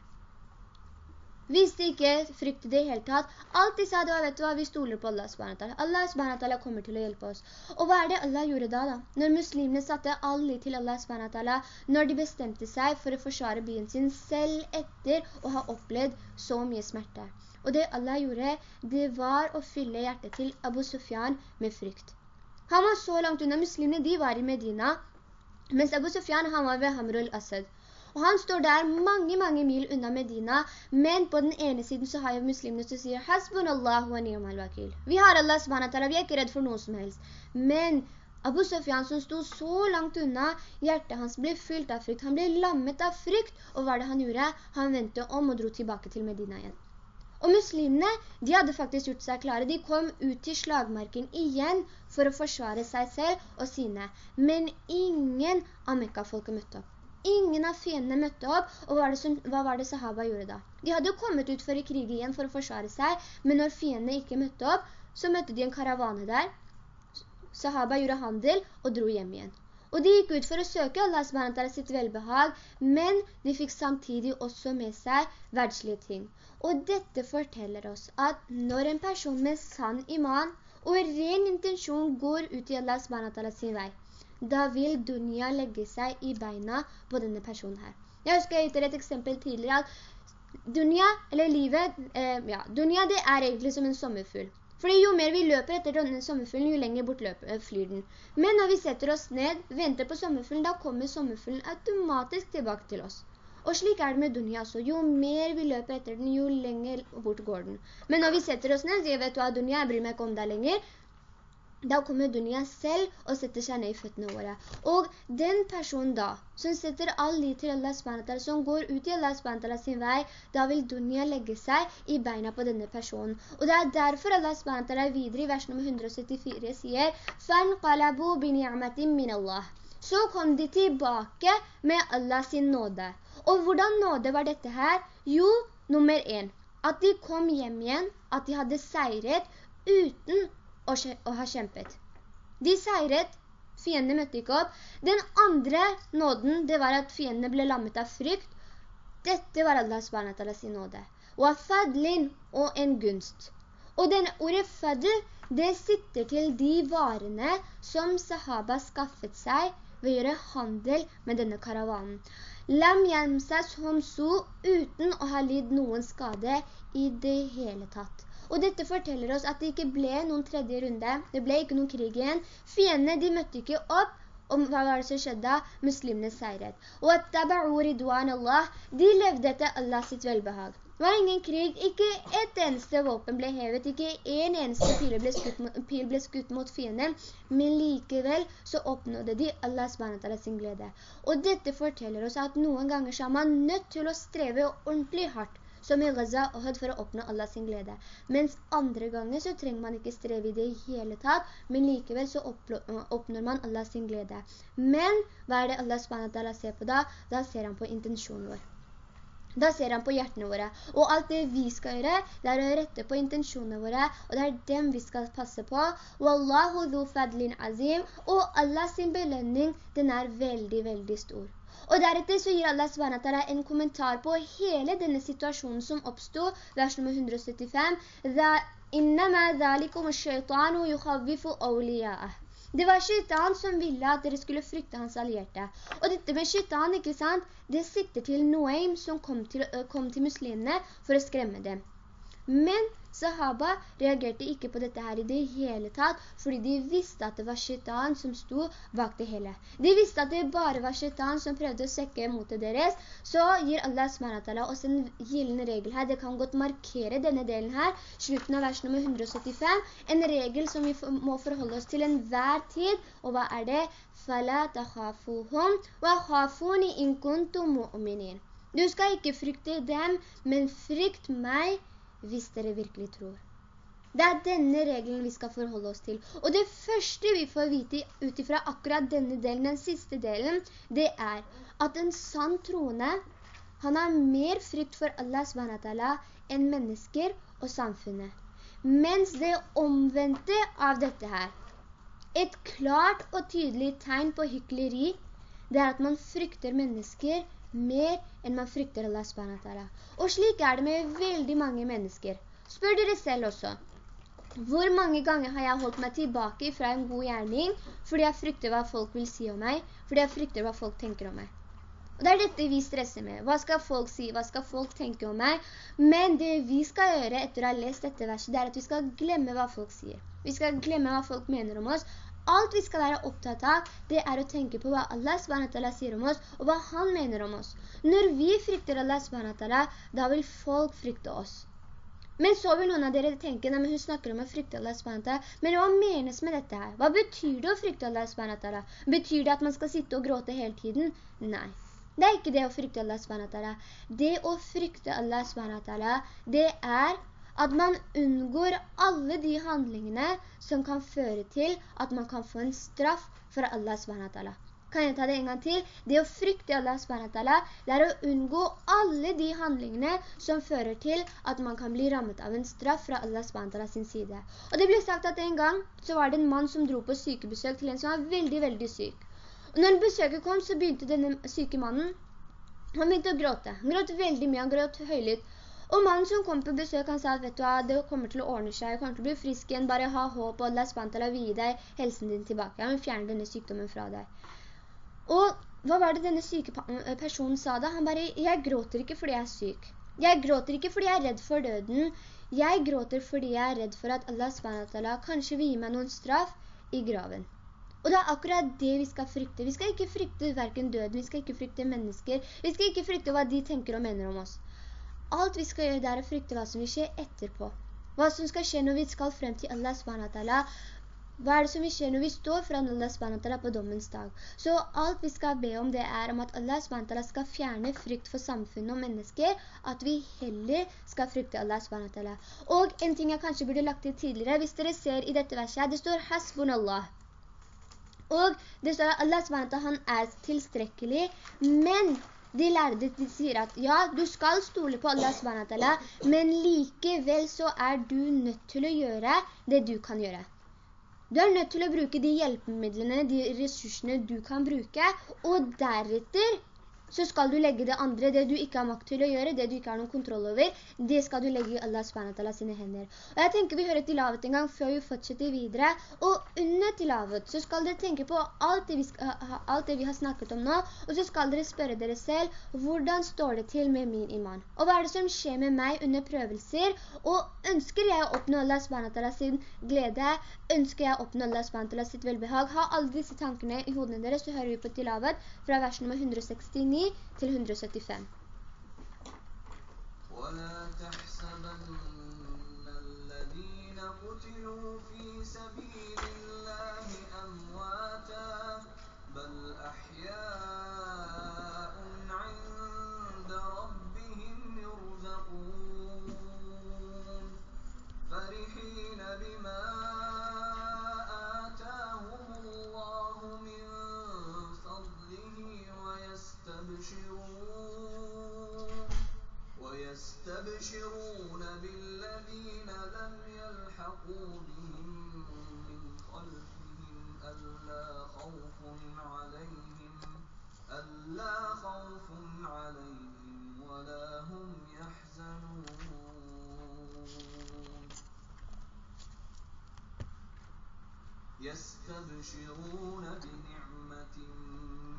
Visste ikke frykt i det hele tatt. Alt de sa det var, vet du hva, vi stoler på Allah SWT. Allah SWT kommer til å hjelpe oss. Og hva er det Allah gjorde da da? Når muslimene satte alle til Allah SWT, når de bestemte seg for å forsvare byen sin selv etter å ha opplevd så mye smerte. Og det Allah gjorde, det var å fylle hjertet til Abu Sufyan med frykt. Han var så langt unna muslimene, de var i Medina, mens Abu Sufyan, han var ved Hamrul Asad. Og han står der mange, mange mil unna Medina, men på den ene siden så har jo muslimene som sier Hasbunallahu wa ni'mal wakil. Vi har Allah subhanahu vi er ikke redd for noe som helst. Men Abu Sufyan som stod så langt unna, hjertet hans ble fylt av frykt. Han ble lammet av frykt, og hva det han gjorde? Han ventet om og dro tilbake til Medina igjen. Og muslimene, de hadde faktisk gjort seg klare. De kom ut til slagmarken igjen for å forsvare seg selv og sine. Men ingen av Mekka-folket møtte opp. Ingen av fiendene møtte opp, og hva, som, hva var det sahaba gjorde da? De hadde jo kommet ut for å krige igjen for å forsvare seg, men når fiendene ikke møtte opp, så møtte de en karavane der. Sahaba gjorde handel og dro hjem igjen. Og de gikk ut for å søke Allah SWT sitt velbehag, men de fikk samtidig også med seg verdslige ting. Og dette forteller oss at når en person med sann iman og ren intensjon går ut i Allah SWT sin vei, da vil dunya legge seg i beina på denne personen her. Jeg husker jeg gitt et eksempel tidligere at dunya, eller livet, eh, ja, dunya det er egentlig som en sommerfugl. Fordi jo mer vi løper etter denne sommerfuglen, jo lenger bort løper, eh, flyr den. Men når vi setter oss ned, venter på sommerfuglen, da kommer sommerfuglen automatisk tilbake til oss. Og slik er det med dunya også. Jo mer vi løper etter den, jo lenger bort går den. Men når vi setter oss ned, sier vet du dunya, jeg bryr meg ikke om deg lenger, da kommer dunya selv og setter seg ned i føttene våre. Og den personen da, som setter all lit til Allah SWT, som går ut i Allah SWT sin vei, da vil dunya legge seg i beina på denne personen. Og det er derfor Allah SWT videre i vers nummer 174 sier «Fanqalabu bini'amatim min Allah». Så kom de tilbake med Allah sin nåde. Og hvordan nåde var dette her? Jo, nummer en. at de kom hjem igjen, at de hadde seiret uten å, og har kjempet. De seiret, fiendene møtte ikke opp. Den andre nåden, det var at fiendene ble lammet av frykt. Dette var Allah SWT sin nåde. Og fadlin og en gunst. Og denne ordet fadl, det sitter til de varene som sahaba skaffet seg ved å gjøre handel med denne karavanen. Lam yamsas som så uten å ha lidd noen skade i det hele tatt. Og dette forteller oss at det ikke ble noen tredje runde. Det ble ikke noen krig igjen. Fiendene, de møtte ikke opp. om hva var det som skjedde? Muslimene seiret. Og at Allah, de levde etter Allah sitt velbehag. Det var ingen krig, ikke et eneste våpen ble hevet, ikke en eneste pil ble skutt mot, pil ble skutt mot fienden, men likevel så oppnådde de Allah SWT sin glede. Og dette forteller oss at noen ganger så er man nødt til å streve ordentlig hardt, som i Gaza og Hødd for å oppnå Allah sin glede. Mens andre ganger så trenger man ikke streve i det i hele tatt, men likevel så oppnår man Allah sin glede. Men hva er det Allah SWT ser på da? Da ser han på intensjonen vår. Da ser han på hjertene våre. Og alt det vi skal gjøre, det er å rette på intensjonene våre, og det er dem vi skal passe på. Wallahu dhu fadlin azim, og Allahs belønning, den er veldig, veldig stor. Og deretter så gir Allah SWT en kommentar på hele denne situasjonen som oppstod, vers nummer 175. «Innama dhalikum shaitanu yukhavifu awliya'ah». Det var shaitan som ville at dere skulle frykte hans allierte. Og dette med shaitan, ikke sant? Det sitter til Noaim som kom til, kom til muslimene for å skremme dem. Men Sahaba reagerte ikke på dette her i det hele tatt, fordi de visste at det var shaitan som sto bak det hele. De visste at det bare var shaitan som prøvde å sekke motet deres, så gir Allah SWT oss en gillende regel her. Det kan godt markere denne delen her, slutten av vers nummer 175, en regel som vi må forholde oss til en hver tid, og hva er det? «Fala takhafuhum wa khafuni in mu'minin». Du skal ikke frykte dem, men frykt meg hvis dere virkelig tror. Det er denne regelen vi skal forholde oss til. Og det første vi får vite utifra akkurat denne delen, den siste delen, det er at en sann troende, han har mer frykt for Allah SWT enn mennesker og samfunnet. Mens det omvendte av dette her, et klart og tydelig tegn på hykleri, det er at man frykter mennesker mer enn man frykter Allah SWT. Og slik er det med veldig mange mennesker. Spør dere selv også. Hvor mange ganger har jeg holdt meg tilbake fra en god gjerning fordi jeg frykter hva folk vil si om meg, fordi jeg frykter hva folk tenker om meg? Og det er dette vi stresser med. Hva skal folk si? Hva skal folk tenke om meg? Men det vi skal gjøre etter å ha lest dette verset, det er at vi skal glemme hva folk sier. Vi skal glemme hva folk mener om oss, Alt vi skal være opptatt av, det er å tenke på hva Allah SWT sier om oss, og hva han mener om oss. Når vi frykter Allah SWT, da vil folk frykte oss. Men så vil noen av dere tenke, nei, men hun snakker om å frykte Allah SWT, men hva menes med dette her? Hva betyr det å frykte Allah SWT? Betyr det at man skal sitte og gråte hele tiden? Nei. Det er ikke det å frykte Allah SWT. Det å frykte Allah SWT, det er at man unngår alle de handlingene som kan føre til at man kan få en straff fra Allah SWT. Kan jeg ta det en gang til? Det å frykte Allah SWT, det er å unngå alle de handlingene som fører til at man kan bli rammet av en straff fra Allah SWT sin side. Og det ble sagt at en gang så var det en mann som dro på sykebesøk til en som var veldig, veldig syk. Og når besøket kom, så begynte denne syke mannen, han begynte å gråte. Han gråt veldig mye, han gråt høylytt. Og mannen som kom på besøk, han sa at vet du hva, det kommer til å ordne seg, kommer til å bli frisk igjen, bare ha håp, og Allah SWT vil gi deg helsen din tilbake. Han vil fjerne denne sykdommen fra deg. Og hva var det denne syke personen sa da? Han bare, jeg gråter ikke fordi jeg er syk. Jeg gråter ikke fordi jeg er redd for døden. Jeg gråter fordi jeg er redd for at Allah SWT kanskje vil gi meg noen straff i graven. Og det er akkurat det vi skal frykte. Vi skal ikke frykte hverken døden, vi skal ikke frykte mennesker, vi skal ikke frykte hva de tenker og mener om oss. Alt vi skal gjøre det er å frykte hva som vil skje etterpå. Hva som skal skje når vi skal frem til Allah SWT. Hva er det som vil skje når vi står foran Allah SWT på dommens dag? Så alt vi skal be om det er om at Allah SWT skal fjerne frykt for samfunnet og mennesker, at vi heller skal frykte Allah SWT. Og en ting jeg kanskje burde lagt til tidligere, hvis dere ser i dette verset, det står Hasbun Allah. Og det står at Allah SWT han er tilstrekkelig, men De lærde de sier at ja, du skal stole på Allah SWT, men likevel så er du nødt til å gjøre det du kan gjøre. Du er nødt til å bruke de hjelpemidlene, de ressursene du kan bruke, og deretter så skal du legge det andre, det du ikke har makt til å gjøre, det du ikke har noen kontroll over, det skal du legge i Allah SWT sine hender. Og jeg tenker vi hører tilavet en gang før vi fortsetter videre, og under tilavet så skal dere tenke på alt det, skal, alt det vi har snakket om nå, og så skal dere spørre dere selv, hvordan står det til med min iman? Og hva er det som skjer med meg under prøvelser? Og ønsker jeg å oppnå Allah SWT sin glede? Ønsker jeg å oppnå Allah SWT sitt velbehag? Ha alle disse tankene i hodene deres, så hører vi på tilavet fra vers nummer 169 til 175. ولا تحسبن الذين قتلوا في يستبشرون بنعمة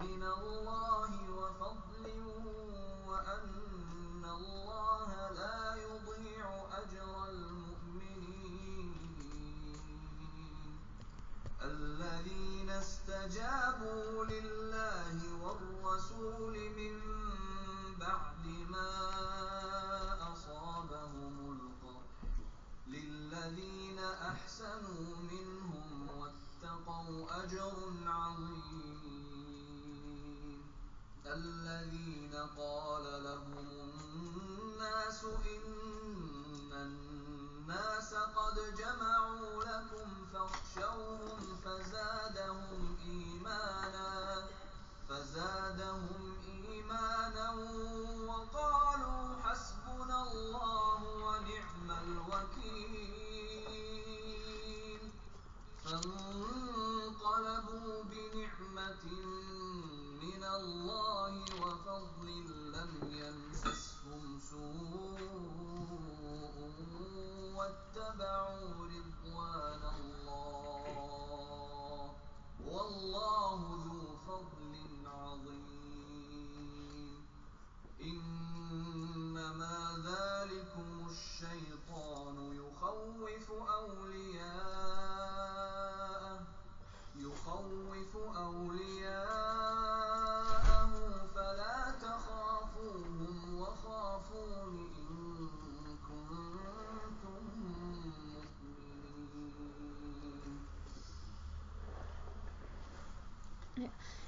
من الله وفضل وأن الله لا يضيع أجر المؤمنين. الذين استجابوا لله والرسول يخوف أولياءه يخوف أولياءه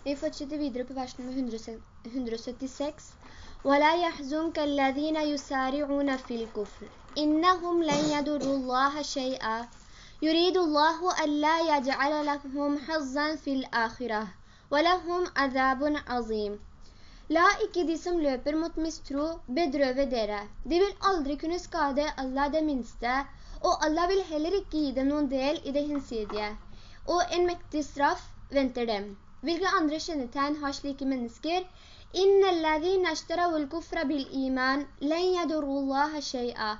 Vi fortsetter videre på vers nummer 176. وَلَا يَحْزُنْكَ الَّذِينَ يُسَارِعُونَ فِي الْكُفْرِ إِنَّهُمْ لَنْ يَدُرُّ اللَّهَ شَيْئًا يُرِيدُ اللَّهُ أَلَّا يَجْعَلَ لَهُمْ حَظًّا فِي الْآخِرَةِ وَلَهُمْ عَذَابٌ عَظِيمٌ La ikke de som løper mot mistro bedrøve dere. De vil aldri kunne skade Allah det minste, og Allah vil heller ikke gi dem noen del i det hinsidige. Og en mektig straff venter dem. Hvilke andre kjennetegn har slike mennesker? «Inna alladhina ashtarawul kufra bil iman, len yadurullaha shay'a».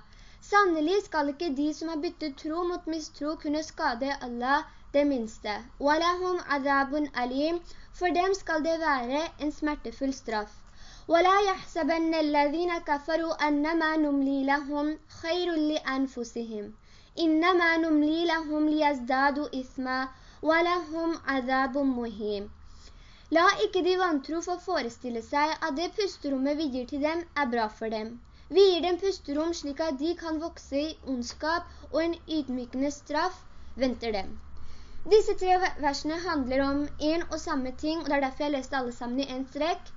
Sannelig skal ikke de som har byttet tro mot mistro kunne skade Allah det minste. «Walahum adabun alim», for dem skal det være en smertefull straff. ولا يحسبن الذين كفروا أنما نملي لهم خير لأنفسهم إنما نملي لهم ليزدادوا إثما وَلَهُمْ عَذَابٌ مُهِيمٌ La ikke de vantro få forestille seg at det pusterommet vi gir til dem er bra for dem. Vi gir dem pusterom slik at de kan vokse i ondskap, og en ydmykende straff venter dem. Disse tre versene handler om en og samme ting, og det er derfor jeg leste alle sammen i en strekk.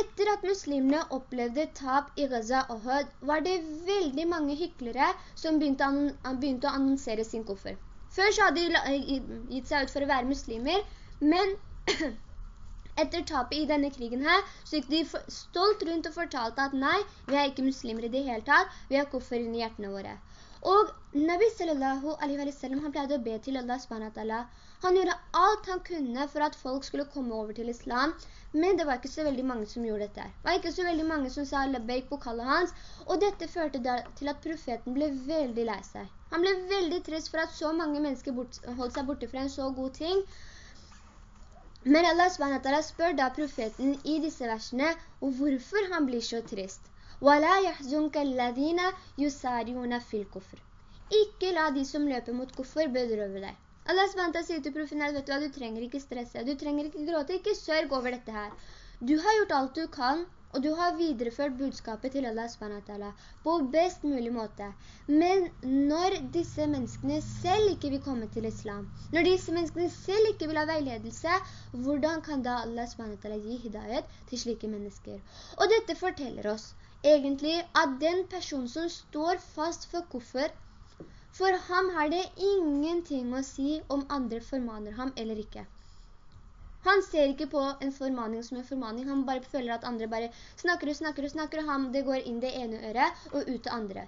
Etter at muslimene opplevde tap i Gaza og Hød, var det veldig mange hyklere som begynte å, annonsere sin koffer. Før så hadde de gitt seg ut for å være muslimer, men etter tapet i denne krigen her, så gikk de stolt rundt og fortalte at nei, vi er ikke muslimer i det hele tatt, vi har koffer inn i hjertene våre. Og Nabi sallallahu alaihi wa sallam, han pleide å be til Allah subhanahu Han gjorde alt han kunne for at folk skulle komme over til islam, men det var ikke så veldig mange som gjorde dette. Det var ikke så veldig mange som sa labbaik på kallet hans, og dette førte til at profeten ble veldig lei seg. Han ble veldig trist for at så mange mennesker holdt seg borte fra en så god ting, men Allah SWT spør da profeten i disse versene om hvorfor han blir så trist. Ikke la de som løper mot kuffer bedrøve deg. Allah SWT sier til profeten at du du trenger ikke stresse, du trenger ikke gråte, ikke sørg over dette her. Du har gjort alt du kan og du har videreført budskapet til Allah SWT på best mulig måte. Men når disse menneskene selv ikke vil komme til islam, når disse menneskene selv ikke vil ha veiledelse, hvordan kan da Allah SWT gi hidayet til slike mennesker? Og dette forteller oss egentlig at den personen som står fast for koffer, for ham har det ingenting å si om andre formaner ham eller ikke. Han ser ikke på en formaning som en formaning, han bare føler at andre bare snakker og snakker og snakker, og han, det går inn det ene øret og ut det andre.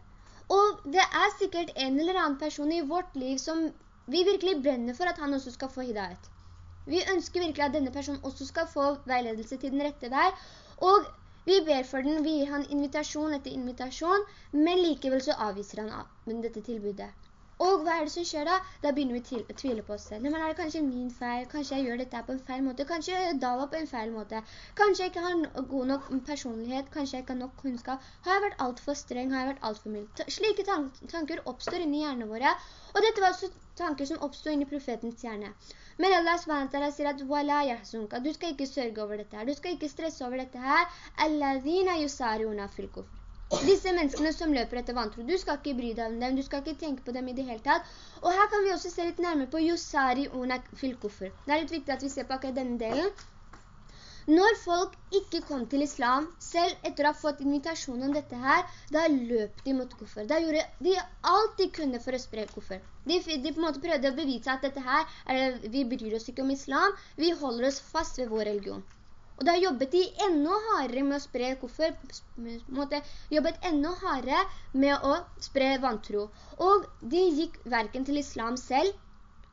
Og det er sikkert en eller annen person i vårt liv som vi virkelig brenner for at han også skal få hidayet. Vi ønsker virkelig at denne personen også skal få veiledelse til den rette vei, og vi ber for den, vi gir han invitasjon etter invitasjon, men likevel så avviser han dette tilbudet. Og hva er det som skjer da? Da begynner vi å tvile på oss selv. Nei, Men er det kanskje min feil? Kanskje jeg gjør dette på en feil måte? Kanskje jeg dawa på en feil måte? Kanskje jeg ikke har god nok personlighet? Kanskje jeg ikke har nok kunnskap? Har jeg vært alt for streng? Har jeg vært alt for mild? Slike tanker oppstår inni hjernene våre. Og dette var også tanker som oppstod inni profetens hjerne. Men Allah SWT sier at du skal ikke sørge over dette her, du skal ikke stresse over dette her. Disse menneskene som løper etter vantro, du skal ikke bry deg om dem, du skal ikke tenke på dem i det hele tatt. Og her kan vi også se litt nærmere på Yusari unak fil kuffer. Det er litt viktig at vi ser på akkurat denne delen. Når folk ikke kom til islam, selv etter å ha fått invitasjon om dette her, da løp de mot kuffer. Da gjorde de alt de kunne for å spre kuffer. De, de, på en måte prøvde å bevise at dette her, er, vi bryr oss ikke om islam, vi holder oss fast ved vår religion. Og da jobbet de enda hardere med å spre koffer, måtte jobbet enda hardere med å spre vantro. Og de gikk verken til islam selv,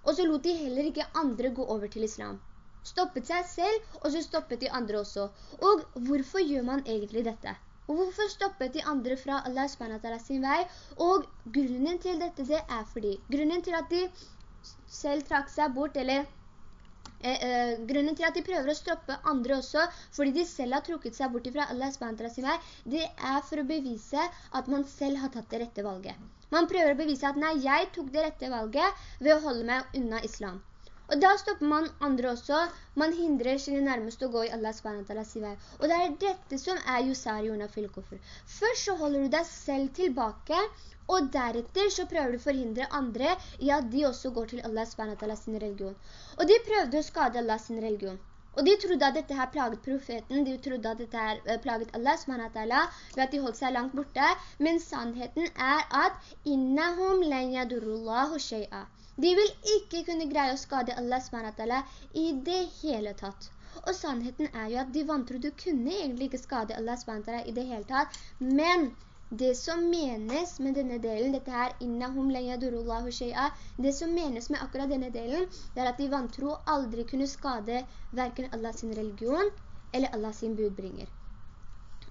og så lot de heller ikke andre gå over til islam. Stoppet seg selv, og så stoppet de andre også. Og hvorfor gjør man egentlig dette? Og hvorfor stoppet de andre fra Allah SWT sin vei? Og grunnen til dette, det er fordi, grunnen til at de selv trakk seg bort, eller grunnen til at de prøver å stoppe andre også, fordi de selv har trukket seg bort fra Allah vei, det er for å bevise at man selv har tatt det rette valget. Man prøver å bevise at nei, jeg tok det rette valget ved å holde meg unna islam. Og da stopper man andre også. Man hindrer sine nærmeste å gå i Allah sin vei. Og det er dette som er yusariuna fil kufr. Først så holder du deg selv tilbake, og deretter så prøver du å forhindre andre i at de også går til Allah SWT sin religion. Og de prøvde å skade Allah sin religion. Og de trodde at dette her plaget profeten, de trodde at dette her eh, plaget Allah SWT ved at de holdt seg langt borte. Men sannheten er at «Innahum len yadurullahu shay'a». De vil ikke kunne greie å skade Allah SWT i det hele tatt. Og sannheten er jo at de vantrodde kunne egentlig ikke skade Allah SWT i det hele tatt, men det som menes med denne delen, dette her, innahum yadurullahu shay'a, det som menes med akkurat denne delen, det er at de vantro aldri kunne skade hverken Allah sin religion eller Allah sin budbringer.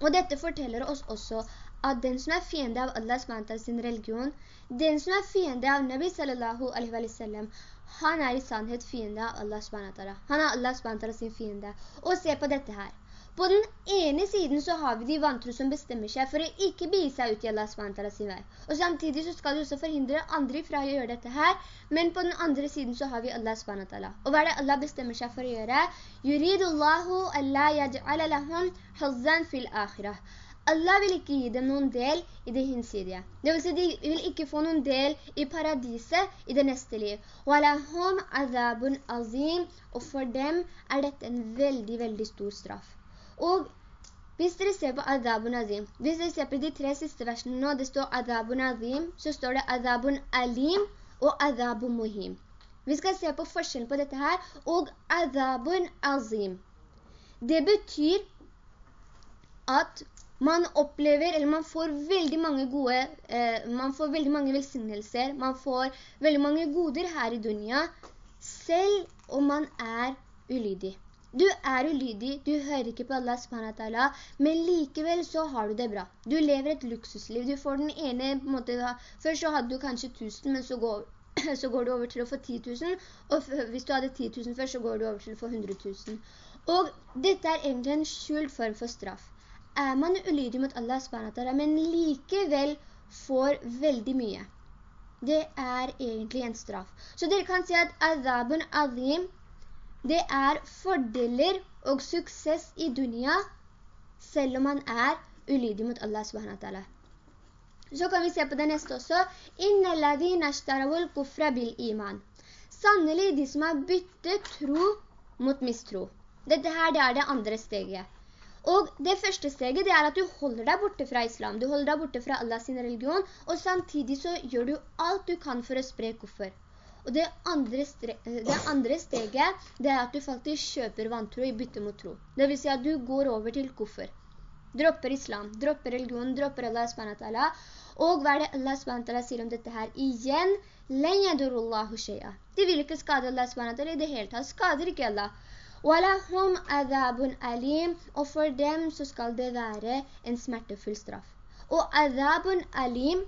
Og dette forteller oss også at den som er fiende av Allah sin religion, den som er fiende av Nabi sallallahu alaihi wa sallam, han er i sannhet fiende av Allah subhanahu Han er Allah sin fiende. Og se på dette her. På den ene siden så har vi de vantro som bestemmer seg for å ikke bli seg ut i Allah SWT sin vei. Og samtidig så skal de også forhindre andre fra å gjøre dette her, men på den andre siden så har vi Allah SWT. Og hva er det Allah bestemmer seg for å gjøre? Yuridullahu alla yaj'ala lahum hazzan fil akhirah. Allah vil ikke gi dem noen del i det hinsidige. Det vil si, de vil ikke få noen del i paradiset i det neste liv. وَلَهُمْ عَذَابٌ azim, Og for dem er dette en veldig, veldig stor straff. Og hvis dere ser på Adabun Azim, hvis dere ser på de tre siste versene nå, det står Adabun Azim, så står det Adabun Alim og Adabun Muhim. Vi skal se på forskjellen på dette her, og Adabun Azim. Det betyr at man opplever, eller man får veldig mange gode, eh, man får veldig mange velsignelser, man får veldig mange goder her i dunia, selv om man er ulydig. Du er ulydig, du hører ikke på Allah subhanahu men likevel så har du det bra. Du lever et luksusliv, du får den ene, på en måte, først så hadde du kanskje 1000, men så går, så går du over til å få 10 000, og hvis du hadde 10 000 først, så går du over til å få 100 000. Og dette er egentlig en skjult form for straff er man ulydig mot Allah SWT, men likevel får veldig mye. Det er egentlig en straff. Så dere kan si at azabun azim, det er fordeler og suksess i dunia, selv om man er ulydig mot Allah SWT. Så kan vi se på det neste også. «Inna ladina ashtarawul kufra bil iman». Sannelig de som har byttet tro mot mistro. Dette her det er det andre steget. Og det første steget det er at du holder deg borte fra islam, du holder deg borte fra Allahs religion, og samtidig så gjør du alt du kan for å spre kuffer. Og det andre, det andre, steget, det er at du faktisk kjøper vantro i bytte mot tro. Det vil si at du går over til kuffer. Dropper islam, dropper religion, dropper Allah SWT. Og hva er det Allah SWT sier om dette her? Igjen, «Len yadurullahu shay'a». De vil ikke skade Allah SWT, i det hele tatt skader ikke Allah. «Walahum adhabun alim», og for dem så skal det være en smertefull straff. Og adhabun alim,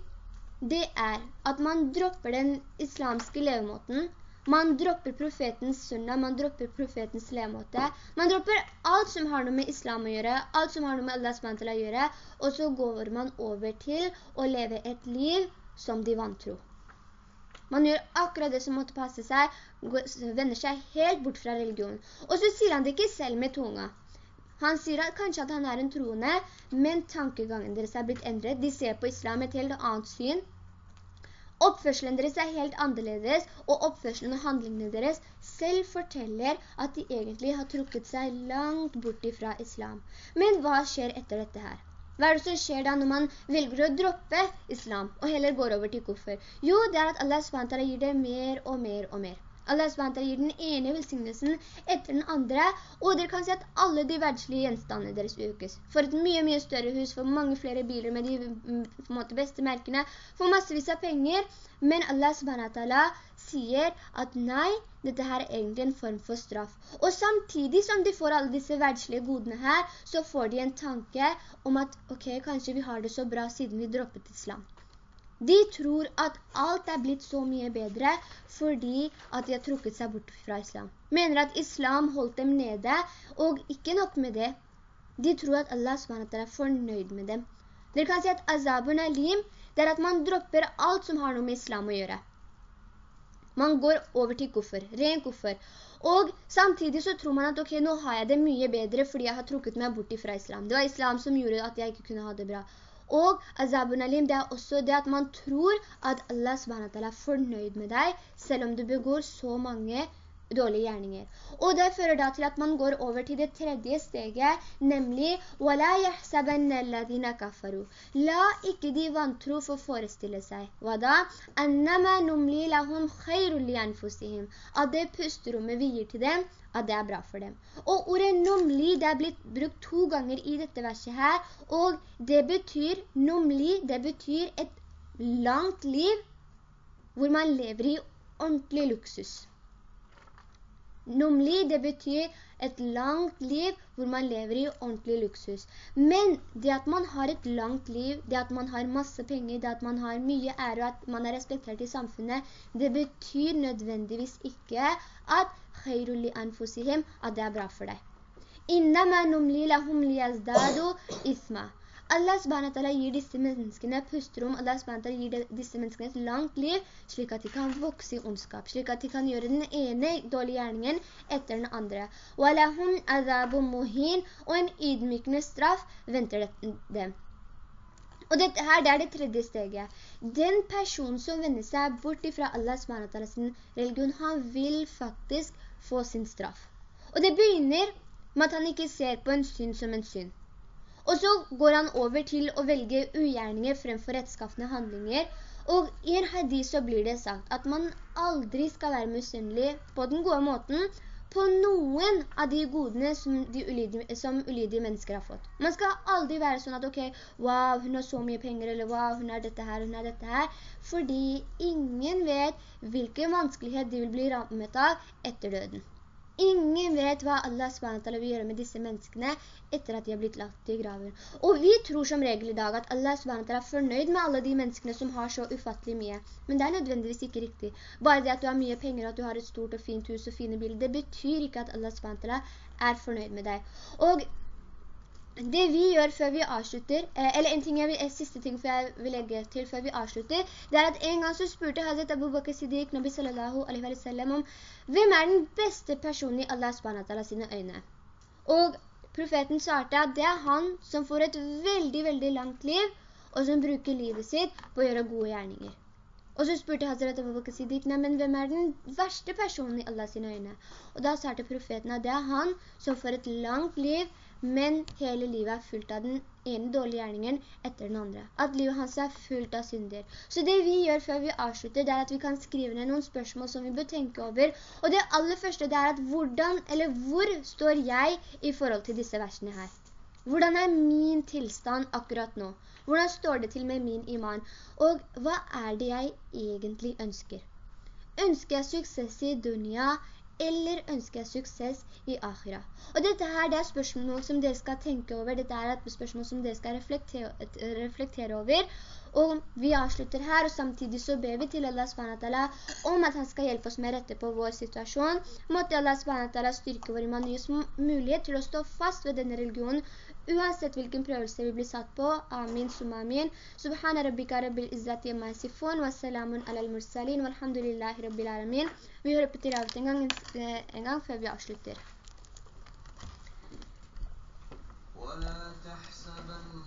det er at man dropper den islamske levemåten, man dropper profetens sunna, man dropper profetens levemåte, man dropper alt som har noe med islam å gjøre, alt som har noe med Allah SWT å gjøre, og så går man over til å leve et liv som de vantro. Man gjør akkurat det som måtte passe seg, vender seg helt bort fra religion. Og så sier han det ikke selv med tunga. Han sier at kanskje at han er en troende, men tankegangen deres er blitt endret. De ser på islam et helt annet syn. Oppførselen deres er helt annerledes, og oppførselen og handlingene deres selv forteller at de egentlig har trukket seg langt bort fra islam. Men hva skjer etter dette her? Hva er det som skjer da når man velger å droppe islam og heller går over til kuffer? Jo, det er at Allah SWT gir det mer og mer og mer. Allah SWT gir den ene velsignelsen etter den andre, og dere kan si at alle de verdslige gjenstandene deres økes. For et mye, mye større hus, for mange flere biler med de mm, måte, beste merkene, for massevis av penger, men Allah SWT sier at nei, dette her er egentlig en form for straff. Og samtidig som de får alle disse verdslige godene her, så får de en tanke om at, ok, kanskje vi har det så bra siden vi droppet islam. De tror at alt er blitt så mye bedre fordi at de har trukket seg bort fra islam. Mener at islam holdt dem nede, og ikke nok med det. De tror at Allah SWT er fornøyd med dem. Dere kan si at azabun alim, det er at man dropper alt som har noe med islam å gjøre. Man går over til kuffer, ren kuffer. Og samtidig så tror man at ok, nå har jeg det mye bedre fordi jeg har trukket meg bort fra islam. Det var islam som gjorde at jeg ikke kunne ha det bra. Og azabun alim, det er også det at man tror at Allah SWT er fornøyd med deg, selv om du begår så mange dårlige gjerninger. Og det fører da til at man går over til det tredje steget, nemlig. La ikke de vantro få forestille seg. Hva da? «Annama numli lahum khairul li. At det pusterommet vi gir til dem, at det er bra for dem. Og ordet numli, det er blitt brukt to ganger i dette verset her, og det betyr, numli, det betyr et langt liv, hvor man lever i ordentlig luksus. Numli, det betyr et langt liv hvor man lever i ordentlig luksus. Men det at man har et langt liv, det at man har masse penger, det at man har mye ære og at man er respektert i samfunnet, det betyr nødvendigvis ikke at khairul anfusihim, at det er bra for deg. Innama numli lahum liyazdadu isma. Allah SWT gir disse menneskene pusterom, Allah SWT gir disse menneskene et langt liv, slik at de kan vokse i ondskap, slik at de kan gjøre den ene dårlige gjerningen etter den andre. Og en ydmykende straff venter dem. Og dette her, det er det tredje steget. Den personen som vender seg bort fra Allah SWT sin religion, han vil faktisk få sin straff. Og det begynner med at han ikke ser på en synd som en synd. Og så går han over til å velge ugjerninger fremfor rettskaffende handlinger. Og i en hadith så blir det sagt at man aldri skal være misunnelig på den gode måten, på noen av de godene som, de ulydige, som ulydige mennesker har fått. Man skal aldri være sånn at, ok, wow, hun har så mye penger, eller wow, hun har dette her, hun har dette her, fordi ingen vet hvilken vanskelighet de vil bli rammet av etter døden. Ingen vet hva Allah SWT vil gjøre med disse menneskene etter at de har blitt lagt i graven. Og vi tror som regel i dag at Allah SWT er fornøyd med alle de menneskene som har så ufattelig mye. Men det er nødvendigvis ikke riktig. Bare det at du har mye penger, og at du har et stort og fint hus og fine biler, det betyr ikke at Allah SWT er fornøyd med deg. Og det vi gjør før vi avslutter, eh, eller en, ting vil, en siste ting jeg vil legge til før vi avslutter, det er at en gang så spurte Hazret Abu Bakr Siddiq, Nabi sallallahu alaihi wa sallam, om hvem er den beste personen i Allah subhanahu sine øyne? Og profeten svarte at det er han som får et veldig, veldig langt liv, og som bruker livet sitt på å gjøre gode gjerninger. Og så spurte Hazret Abu Bakr Siddiq, nei, men hvem er den verste personen i Allah sine øyne? Og da svarte profeten at det er han som får et langt liv, men hele livet er fullt av den ene dårlige gjerningen etter den andre. At livet hans er fullt av synder. Så det vi gjør før vi avslutter, det er at vi kan skrive ned noen spørsmål som vi bør tenke over. Og det aller første det er at hvordan, eller hvor står jeg i forhold til disse versene her? Hvordan er min tilstand akkurat nå? Hvordan står det til med min iman? Og hva er det jeg egentlig ønsker? Ønsker jeg suksess i dunya, eller ønsker jeg suksess i akhira? Og dette her, det er spørsmål som dere skal tenke over, dette er et spørsmål som dere skal reflektere, reflektere over, og vi avslutter her, og samtidig så ber vi til Allah SWT om at han skal hjelpe oss med rette på vår situasjon. Måtte Allah SWT styrke vår iman mulighet til å stå fast ved denne religionen, uansett hvilken prøvelse vi blir satt på. Amin, summa amin. Subhana rabbika rabbil izzati amma sifon, wa salamun ala al-mursalin, walhamdulillahi rabbil alamin. Vi hører på tilavet en gang, en gang før vi avslutter. ولا تحسبن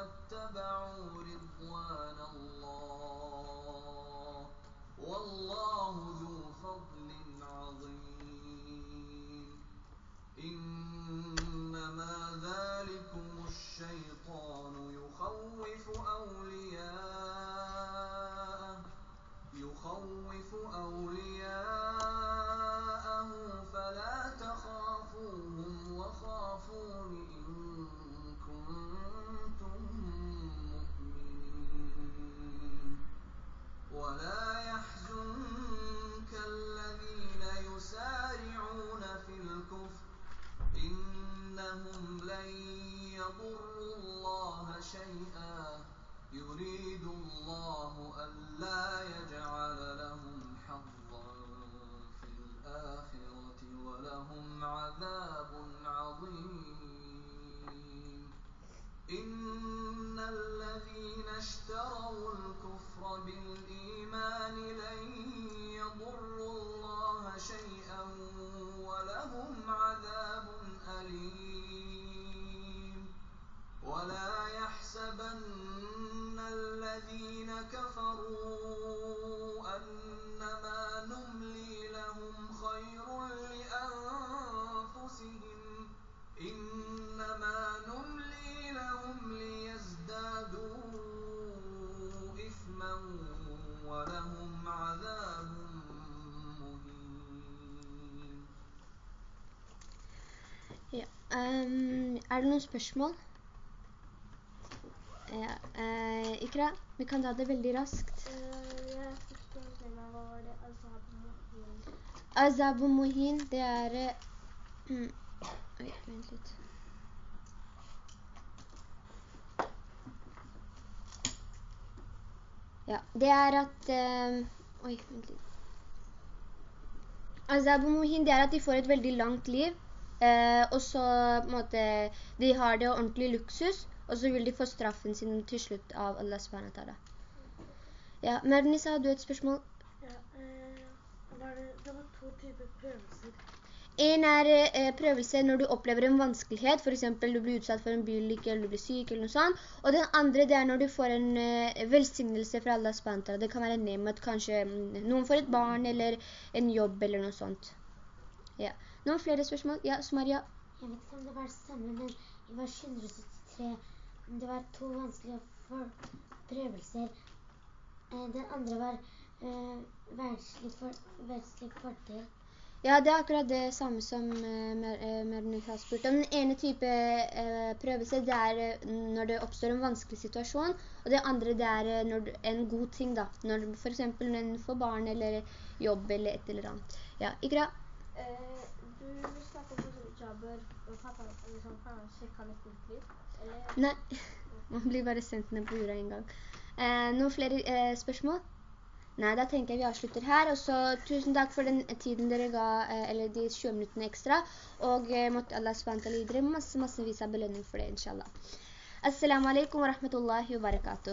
واتبعوا رضوان الله والله ذو فضل عظيم. إنما ذلكم الشيطان إن الذين اشتروا الكفر بالإيمان لن يضروا الله شيئا ولهم عذاب أليم ولا يحسبن الذين كفروا ولهم عذاب مهين Ja. ehm, er det noen spørsmål? Ja, eh, Ikra, vi kan ta det veldig raskt. Jeg forstår det, men hva var det azab muhin? Azabu Muhin, det er... eh, mm, Oi, vent litt. Ja, det er at... eh, oi, vent litt. Azabu Mohin, det er at de får et veldig langt liv, eh, og så måte, de har det ordentlig luksus, og så vil de få straffen sin til slutt av Allah subhanahu Ja, Mernisa, har du et spørsmål? Ja, eh, var det, det var to typer prøvelser. En er eh, prøvelse når du opplever en vanskelighet, for eksempel du blir utsatt for en bylykke, eller du blir syk eller noe sånt. Og den andre det er når du får en eh, velsignelse fra Allah SWT. Det kan være en nemet, kanskje mm, noen får et barn eller en jobb eller noe sånt. Ja. Noen flere spørsmål? Ja, Sumaria? Jeg vet ikke om det var det samme, men i vers 173, det var to vanskelige prøvelser. Eh, den andre var eh, verdslig, for, fordel. Ja, det er akkurat det samme som uh, Mernisa har spurt om. Den ene type uh, prøvelse, det er uh, når det oppstår en vanskelig situasjon, og det andre det er eh, du, en god ting da. Når for eksempel når en får barn eller jobb eller et eller annet. Ja, Ikra? Eh, du snakker om jobber, og pappa, liksom, han sjekket litt ordentlig, eller? Nei, man blir bare sendt ned på jorda en gang. Eh, noen flere eh, spørsmål? Nei, da tenker jeg vi avslutter her, og så tusen takk for den tiden dere ga, eh, eller de 20 minuttene ekstra, og eh, måtte Allah SWT gi dere masse, massevis av belønning for det, inshallah. Assalamu alaikum wa rahmatullahi wa barakatuh.